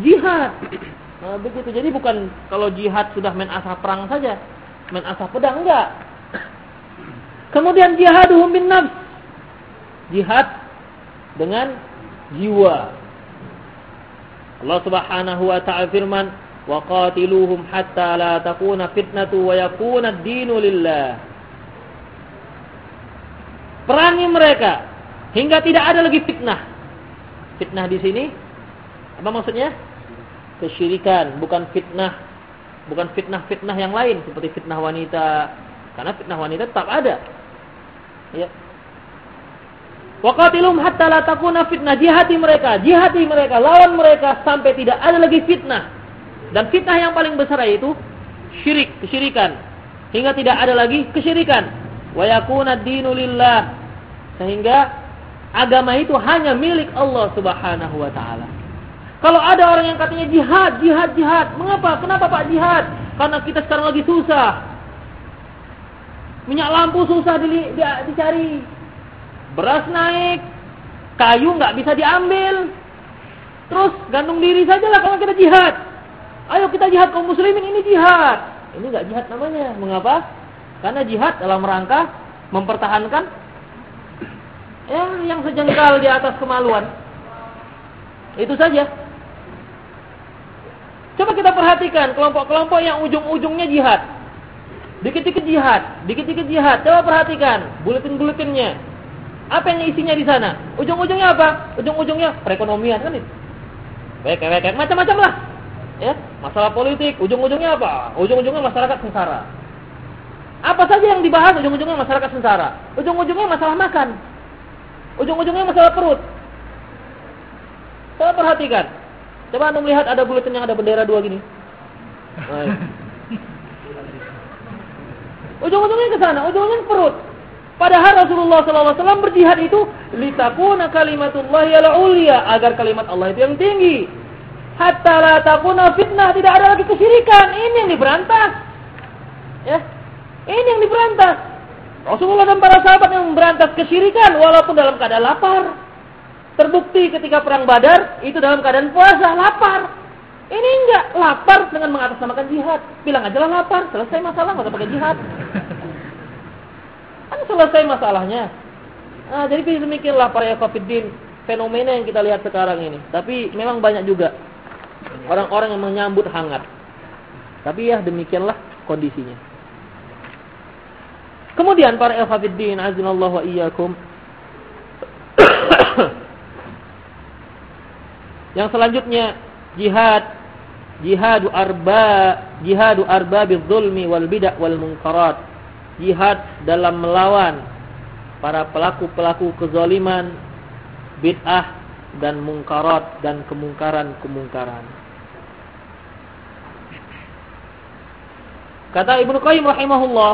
jihad. Nah, begitu. Jadi bukan kalau jihad sudah main asal perang saja, main asah pedang enggak. Kemudian jihaduhum bin nafs. Jihad dengan jiwa. Allah Subhanahu wa taala firman, "Wa qatiluhum hatta la takuna fitnatu wa yakuna ad-dinu lillah." Perangi mereka hingga tidak ada lagi fitnah. Fitnah di sini apa maksudnya? Kesyirikan, bukan fitnah. Bukan fitnah-fitnah yang lain seperti fitnah wanita. Karena fitnah wanita tetap ada. Ya. Waqatilum hatta la takuna fitnah. Jihati mereka, jihati mereka, lawan mereka sampai tidak ada lagi fitnah. Dan fitnah yang paling besar yaitu syirik, kesyirikan. Hingga tidak ada lagi kesyirikan. Wa yakuna dinu. Sehingga agama itu hanya milik Allah Subhanahu wa taala. Kalau ada orang yang katanya jihad, jihad, jihad. Mengapa? Kenapa Pak jihad? Karena kita sekarang lagi susah. Minyak lampu susah di, di, dicari. Beras naik. Kayu nggak bisa diambil. Terus gantung diri saja lah kalau kita jihad. Ayo kita jihad kaum muslimin ini jihad. Ini nggak jihad namanya. Mengapa? Karena jihad dalam rangka mempertahankan yang yang sejengkal di atas kemaluan. Itu saja. Coba kita perhatikan kelompok-kelompok yang ujung-ujungnya jihad. Dikit-dikit jihad, dikit-dikit jihad. Coba perhatikan buletin-buletinnya. Apa yang isinya di sana? Ujung-ujungnya apa? Ujung-ujungnya perekonomian kan itu. Baik, macam-macam lah. Ya, masalah politik, ujung-ujungnya apa? Ujung-ujungnya masyarakat sengsara. Apa saja yang dibahas ujung-ujungnya masyarakat sengsara? Ujung-ujungnya masalah makan. Ujung-ujungnya masalah perut. Coba perhatikan. Coba anda melihat ada buletin yang ada bendera dua gini. Ujung-ujungnya ke sana, ujung-ujungnya ke perut. Padahal Rasulullah SAW berjihad itu litakuna kalimatullah al ulia agar kalimat Allah itu yang tinggi. Hatta la takuna fitnah tidak ada lagi kesyirikan. Ini yang diberantas. Ya. Ini yang diberantas. Rasulullah dan para sahabat yang memberantas kesyirikan walaupun dalam keadaan lapar. Terbukti ketika perang Badar itu dalam keadaan puasa, lapar. Ini enggak lapar dengan mengatasnamakan jihad. Bilang aja lah lapar, selesai masalah, nggak pakai jihad. Kan selesai masalahnya. Nah, jadi demikianlah para ekofidin fenomena yang kita lihat sekarang ini. Tapi memang banyak juga orang-orang yang menyambut hangat. Tapi ya demikianlah kondisinya. Kemudian para ekofidin azinallahu wa iyyakum Yang selanjutnya jihad jihadu arba jihadu arba bidzulmi wal bid'ah wal munkarat. Jihad dalam melawan para pelaku-pelaku kezaliman, bid'ah dan mungkarat dan kemungkaran-kemungkaran. Kata Ibnu Qayyim rahimahullah,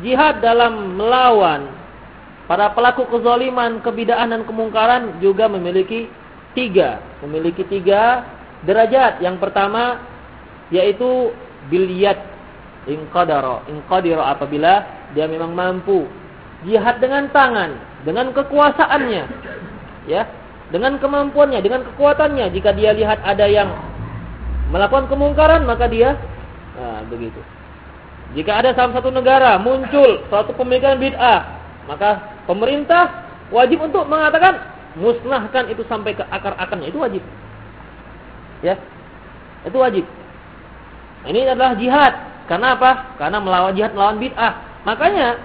jihad dalam melawan para pelaku kezaliman, kebidaan dan kemungkaran juga memiliki tiga, memiliki tiga derajat. Yang pertama yaitu biliyat inqadara, inqadira apabila dia memang mampu jihad dengan tangan, dengan kekuasaannya. Ya, dengan kemampuannya, dengan kekuatannya. Jika dia lihat ada yang melakukan kemungkaran, maka dia nah, begitu. Jika ada salah satu negara muncul suatu pemikiran bid'ah, maka pemerintah wajib untuk mengatakan musnahkan itu sampai ke akar-akarnya itu wajib. Ya. Itu wajib. Ini adalah jihad. Karena apa? Karena melawan jihad melawan bid'ah. Makanya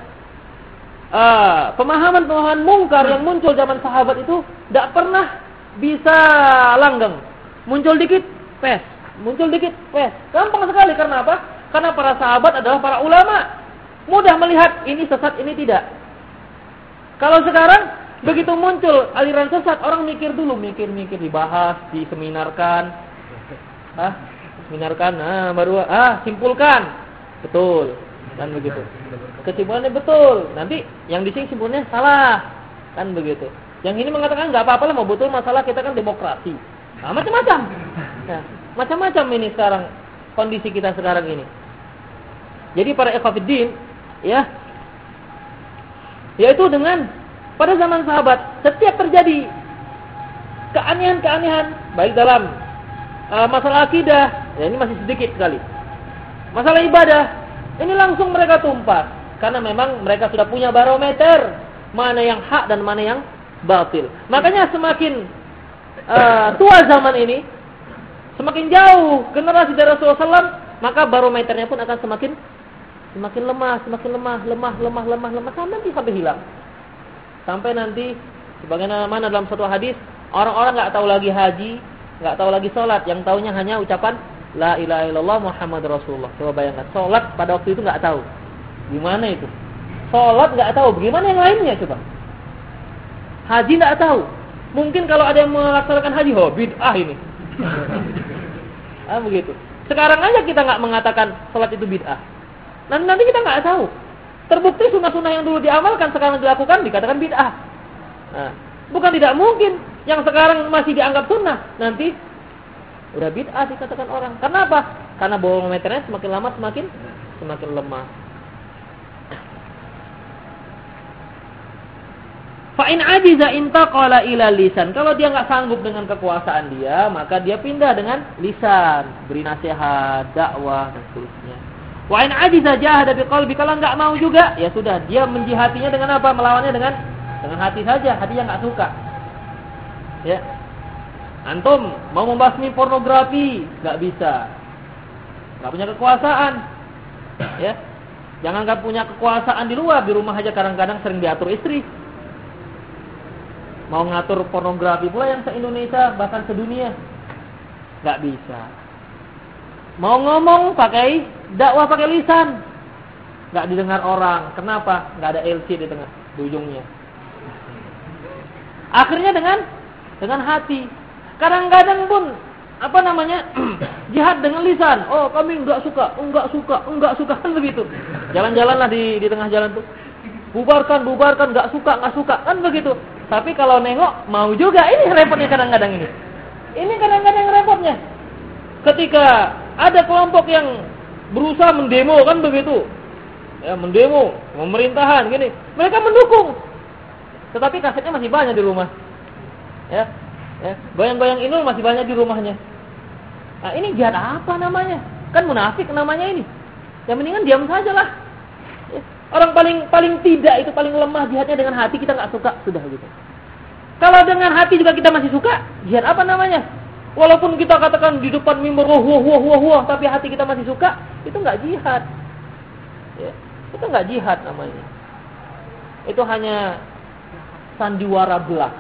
pemahaman-pemahaman mungkar yang muncul zaman sahabat itu tidak pernah bisa langgeng. Muncul dikit, pes. Muncul dikit, pes. Gampang sekali karena apa? Karena para sahabat adalah para ulama. Mudah melihat ini sesat, ini tidak. Kalau sekarang Begitu muncul aliran sesat, orang mikir dulu, mikir-mikir dibahas, diseminarkan. Ah, seminarkan, ah baru ah simpulkan. Betul. Kan begitu. Kesimpulannya betul. Nanti yang di sini simpulnya salah. Kan begitu. Yang ini mengatakan nggak apa-apa lah mau betul masalah kita kan demokrasi. Nah, macam-macam. Nah, macam-macam ini sekarang kondisi kita sekarang ini. Jadi para ekafidin ya yaitu dengan pada zaman sahabat, setiap terjadi keanehan-keanehan, baik dalam uh, masalah akidah, ya ini masih sedikit sekali. Masalah ibadah, ini langsung mereka tumpas. Karena memang mereka sudah punya barometer, mana yang hak dan mana yang batil. Makanya semakin uh, tua zaman ini, Semakin jauh generasi dari Rasulullah SAW, maka barometernya pun akan semakin semakin lemah, semakin lemah, lemah, lemah, lemah, lemah sampai sampai hilang. Sampai nanti sebagaimana dalam satu hadis, orang-orang nggak tahu lagi haji, nggak tahu lagi sholat, yang tahunya hanya ucapan La ilaha illallah Muhammad Rasulullah. Coba bayangkan, sholat pada waktu itu nggak tahu. Gimana itu? Sholat nggak tahu, bagaimana yang lainnya coba? Haji nggak tahu. Mungkin kalau ada yang melaksanakan haji, oh bid'ah ini. ah begitu. Sekarang aja kita nggak mengatakan sholat itu bid'ah. Nanti nanti kita nggak tahu. Terbukti sunnah-sunnah yang dulu diamalkan sekarang dilakukan dikatakan bid'ah. Nah, bukan tidak mungkin yang sekarang masih dianggap sunnah nanti udah bid'ah dikatakan orang. Karena apa? Karena barometernya semakin lama semakin semakin lemah. Fa'in ajiza intaqala ila lisan. Kalau dia nggak sanggup dengan kekuasaan dia, maka dia pindah dengan lisan, beri nasihat, dakwah dan seterusnya. Wa'in ajiza jahada biqalbi. Kalau nggak mau juga, ya sudah, dia menjihatinya dengan apa? Melawannya dengan dengan hati saja, hati yang nggak suka. Ya. Antum mau membasmi pornografi, nggak bisa. Nggak punya kekuasaan. Ya. Jangan nggak punya kekuasaan di luar, di rumah aja kadang-kadang sering diatur istri Mau ngatur pornografi pula yang se-Indonesia bahkan sedunia. Gak bisa. Mau ngomong pakai dakwah pakai lisan. Gak didengar orang. Kenapa? Gak ada LC di tengah di ujungnya. Akhirnya dengan dengan hati. Kadang-kadang pun apa namanya jihad dengan lisan. Oh kami nggak suka, enggak suka, enggak suka kan begitu. Jalan-jalanlah di di tengah jalan tuh. Bubarkan, bubarkan, nggak suka, nggak suka kan begitu. Tapi kalau nengok mau juga ini repotnya kadang-kadang ini. Ini kadang-kadang repotnya. Ketika ada kelompok yang berusaha mendemo kan begitu. Ya, mendemo pemerintahan gini. Mereka mendukung. Tetapi kasetnya masih banyak di rumah. Ya. Ya, goyang-goyang ini masih banyak di rumahnya. Nah, ini jihad apa namanya? Kan munafik namanya ini. Yang mendingan diam saja lah. Orang paling paling tidak itu paling lemah jihadnya dengan hati kita nggak suka sudah gitu. Kalau dengan hati juga kita masih suka, jihad apa namanya? Walaupun kita katakan di depan mimbar wah wah wah wah wah tapi hati kita masih suka, itu nggak jihad. Ya, itu nggak jihad namanya. Itu hanya sandiwara belak.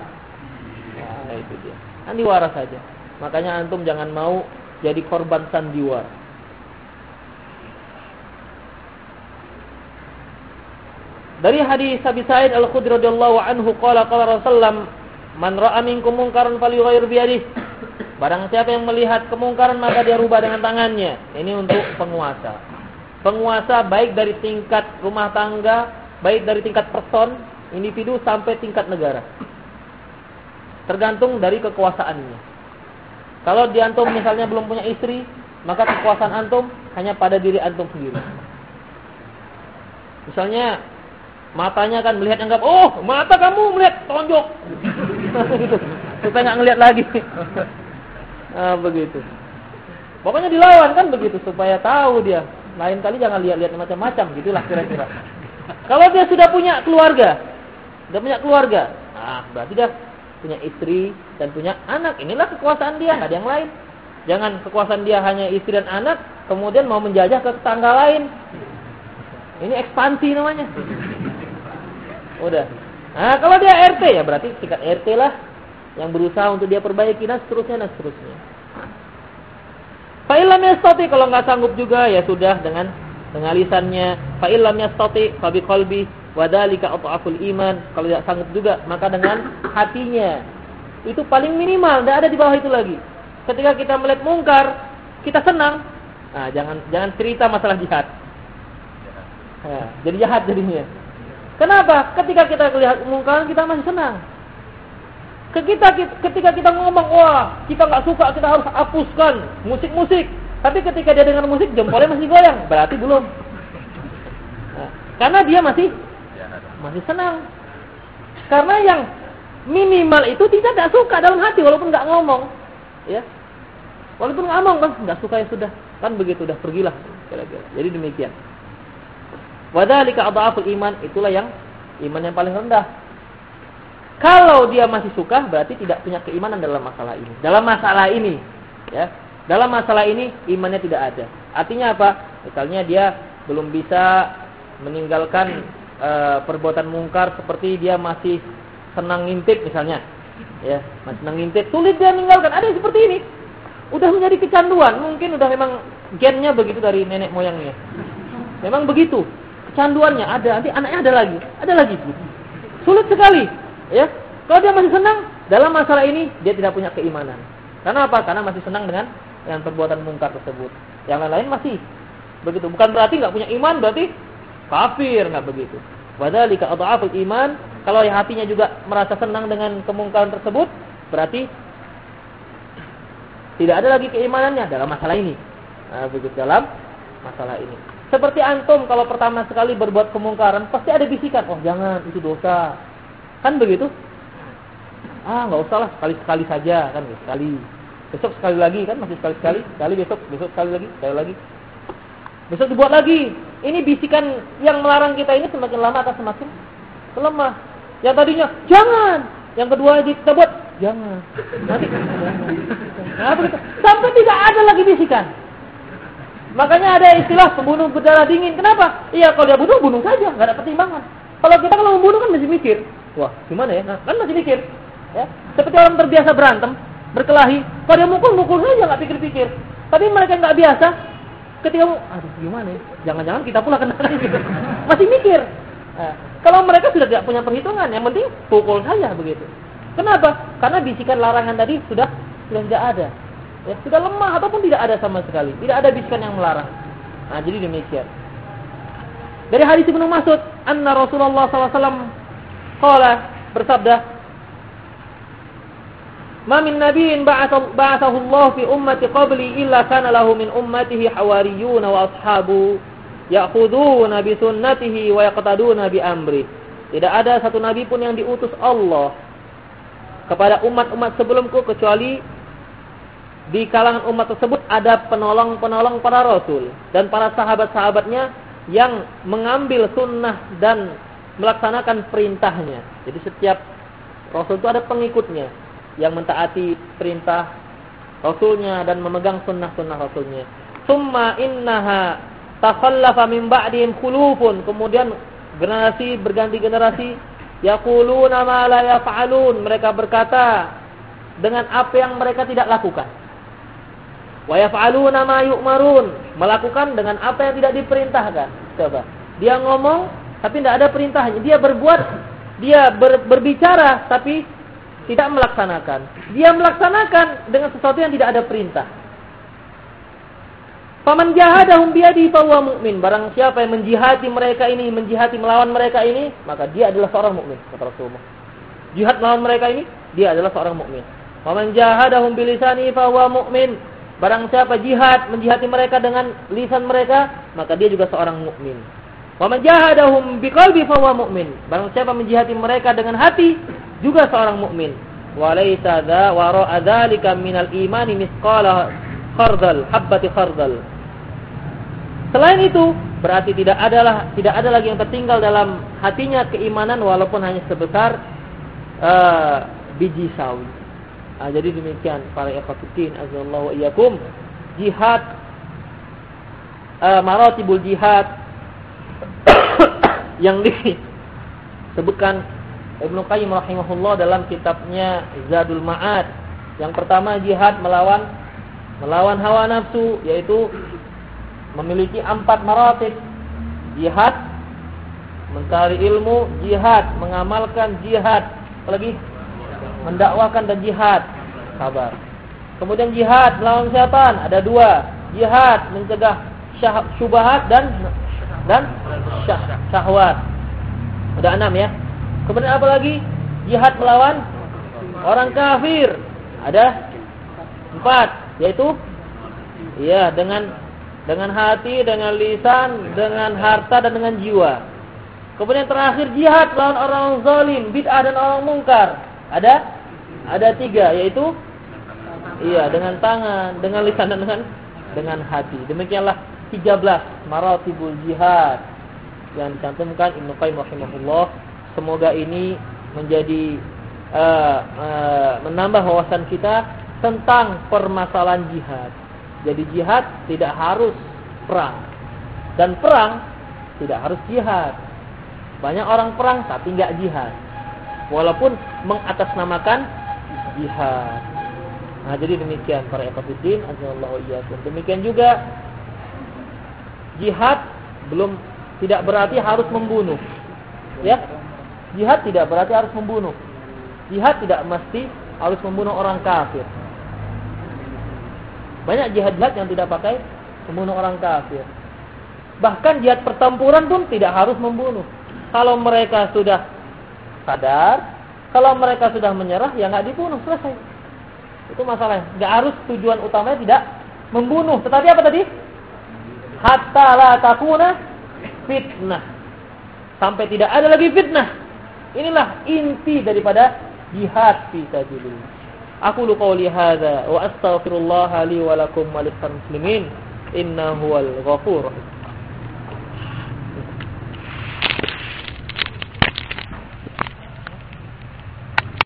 Ya, itu dia. Sandiwara saja. Makanya antum jangan mau jadi korban sandiwara. Dari hadis Abi Sa'id Al-Khudri radhiyallahu anhu qala qala Rasulullah man ra'a minkum munkaran falyughayyir bi yadihi. Barang siapa yang melihat kemungkaran maka dia rubah dengan tangannya. Ini untuk penguasa. Penguasa baik dari tingkat rumah tangga, baik dari tingkat person, individu sampai tingkat negara. Tergantung dari kekuasaannya. Kalau di antum misalnya belum punya istri, maka kekuasaan antum hanya pada diri antum sendiri. Misalnya Matanya kan melihat anggap, oh mata kamu melihat tonjok. gitu. Supaya nggak ngelihat lagi. Nah, begitu. Pokoknya dilawan kan begitu supaya tahu dia. Lain kali jangan lihat-lihat macam-macam gitulah kira-kira. Kalau dia sudah punya keluarga, sudah punya keluarga, nah berarti dia punya istri dan punya anak. Inilah kekuasaan dia, nggak ada yang lain. Jangan kekuasaan dia hanya istri dan anak, kemudian mau menjajah ke tetangga lain. Ini ekspansi namanya. Udah. Nah, kalau dia RT ya berarti tingkat RT lah yang berusaha untuk dia perbaiki dan seterusnya dan seterusnya. Fa'ilam yastati kalau nggak sanggup juga ya sudah dengan dengan lisannya. Fa'ilam yastati fa biqalbi wa dzalika at'aful iman. Kalau tidak sanggup juga maka dengan hatinya. Itu paling minimal, tidak ada di bawah itu lagi. Ketika kita melihat mungkar, kita senang. Nah, jangan jangan cerita masalah jihad. Nah, jadi jahat jadinya. Kenapa? Ketika kita lihat kemungkaran kita masih senang. Ketika ketika kita ngomong, wah kita nggak suka, kita harus hapuskan musik-musik. Tapi ketika dia dengar musik, jempolnya masih goyang. Berarti belum. Nah, karena dia masih masih senang. Karena yang minimal itu tidak tidak suka dalam hati, walaupun nggak ngomong, ya. Walaupun nggak ngomong, kan nggak suka ya sudah, kan begitu, udah pergilah. Jadi demikian. Wadhalika adhaful iman, itulah yang iman yang paling rendah. Kalau dia masih suka berarti tidak punya keimanan dalam masalah ini. Dalam masalah ini, ya. Dalam masalah ini imannya tidak ada. Artinya apa? Misalnya dia belum bisa meninggalkan e, perbuatan mungkar seperti dia masih senang ngintip misalnya. Ya, masih senang ngintip, sulit dia meninggalkan. Ada yang seperti ini. Udah menjadi kecanduan, mungkin udah memang gennya begitu dari nenek moyangnya. Memang begitu. Kecanduannya ada, nanti anaknya ada lagi, ada lagi. Sulit sekali, ya. Kalau dia masih senang dalam masalah ini, dia tidak punya keimanan. Karena apa? Karena masih senang dengan dengan perbuatan mungkar tersebut. Yang lain-lain masih begitu. Bukan berarti nggak punya iman, berarti kafir nggak begitu. Wadalika adhaful iman, kalau hatinya juga merasa senang dengan kemungkaran tersebut, berarti tidak ada lagi keimanannya dalam masalah ini. Nah, begitu dalam masalah ini. Seperti antum kalau pertama sekali berbuat kemungkaran, pasti ada bisikan, "Oh, jangan, itu dosa." Kan begitu? Ah, nggak usah lah, sekali-sekali saja kan, sekali. Besok sekali lagi kan masih sekali sekali, besok, besok sekali lagi, sekali lagi. Besok dibuat lagi. Ini bisikan yang melarang kita ini semakin lama akan semakin melemah. Yang tadinya jangan, yang kedua kita buat jangan. Nanti. Nah, Sampai tidak ada lagi bisikan. Makanya ada istilah pembunuh berdarah dingin. Kenapa? Iya kalau dia bunuh, bunuh saja, nggak ada pertimbangan. Kalau kita kalau membunuh kan masih mikir. Wah, gimana ya? Nah, kan masih mikir. Ya, seperti orang terbiasa berantem, berkelahi. Kalau dia mukul, mukul saja nggak pikir-pikir. Tapi mereka nggak biasa. Ketika aduh gimana ya? Jangan-jangan kita pula kena gitu. Masih mikir. Nah, kalau mereka sudah tidak punya perhitungan, yang penting pukul saja begitu. Kenapa? Karena bisikan larangan tadi sudah sudah tidak ada. Ya, sudah lemah ataupun tidak ada sama sekali. Tidak ada bisikan yang melarang. Nah, jadi demikian. Dari hadis Ibnu Mas'ud, anna Rasulullah SAW qala bersabda, Ma min nabiyyin ba'athahu Allah fi ummati qabli illa kana lahu min ummatihi hawariyun wa ashabu ya'khuduna bi sunnatihi wa yaqtaduna bi amri. Tidak ada satu nabi pun yang diutus Allah kepada umat-umat sebelumku kecuali di kalangan umat tersebut ada penolong-penolong para rasul dan para sahabat-sahabatnya yang mengambil sunnah dan melaksanakan perintahnya. Jadi setiap rasul itu ada pengikutnya yang mentaati perintah Rasulnya dan memegang sunnah-sunnah Rasulnya. Summa innaha takhallafa min ba'dihim khulufun. Kemudian generasi berganti generasi yaquluna ma la yaf'alun. Mereka berkata dengan apa yang mereka tidak lakukan. Wa yaf'aluna ma yu'marun. Melakukan dengan apa yang tidak diperintahkan. Coba. Dia ngomong tapi tidak ada perintahnya. Dia berbuat, dia ber, berbicara tapi tidak melaksanakan. Dia melaksanakan dengan sesuatu yang tidak ada perintah. Paman jahadahum biadi fahuwa mukmin. Barang siapa yang menjihati mereka ini, menjihati melawan mereka ini, maka dia adalah seorang mukmin kata Rasulullah. Jihad melawan mereka ini, dia adalah seorang mukmin. Paman jahadahum bilisani fahuwa mukmin. Barang siapa jihad menjihati mereka dengan lisan mereka, maka dia juga seorang mukmin. Paman jahadahum biqalbi fahuwa mukmin. Barang siapa menjihati mereka dengan hati, juga seorang mukmin. Walaysa dza wara'a dzalika minal imani misqala khardal, habbati khardal. Selain itu, berarti tidak adalah tidak ada lagi yang tertinggal dalam hatinya keimanan walaupun hanya sebesar uh, biji sawi. Nah, jadi demikian para ikhwatiddin azallahu iyyakum jihad uh, maratibul jihad yang disebutkan Ibnu Qayyim rahimahullah dalam kitabnya Zadul Ma'ad. Yang pertama jihad melawan melawan hawa nafsu yaitu memiliki empat maratib. Jihad mencari ilmu, jihad mengamalkan jihad, apalagi mendakwakan dan jihad sabar. Kemudian jihad melawan setan ada dua, jihad mencegah syubhat dan dan syahwat. Ada enam ya. Kemudian apa lagi? Jihad melawan orang kafir. Ada empat, yaitu ya dengan dengan hati, dengan lisan, dengan harta dan dengan jiwa. Kemudian terakhir jihad melawan orang zalim, bid'ah dan orang mungkar. Ada ada tiga, yaitu iya dengan tangan, dengan lisan dan dengan dengan hati. Demikianlah 13 maratibul jihad yang dicantumkan Ibnu Qayyim rahimahullah Semoga ini menjadi uh, uh, menambah wawasan kita tentang permasalahan jihad. Jadi jihad tidak harus perang. Dan perang tidak harus jihad. Banyak orang perang tapi nggak jihad. Walaupun mengatasnamakan jihad. Nah, jadi demikian para ikhwatiddin, azallahu. Demikian juga jihad belum tidak berarti harus membunuh. Ya. Jihad tidak berarti harus membunuh. Jihad tidak mesti harus membunuh orang kafir. Banyak jihad-jihad yang tidak pakai membunuh orang kafir. Bahkan jihad pertempuran pun tidak harus membunuh. Kalau mereka sudah sadar, kalau mereka sudah menyerah, ya nggak dibunuh, selesai. Itu masalahnya. Nggak harus tujuan utamanya tidak membunuh. Tetapi apa tadi? Hatta la takuna fitnah. Sampai tidak ada lagi fitnah. Inilah inti daripada jihad fi sabilillah. Aku lu qauli hadza wa astaghfirullah li wa lakum wa muslimin innahu wal ghafur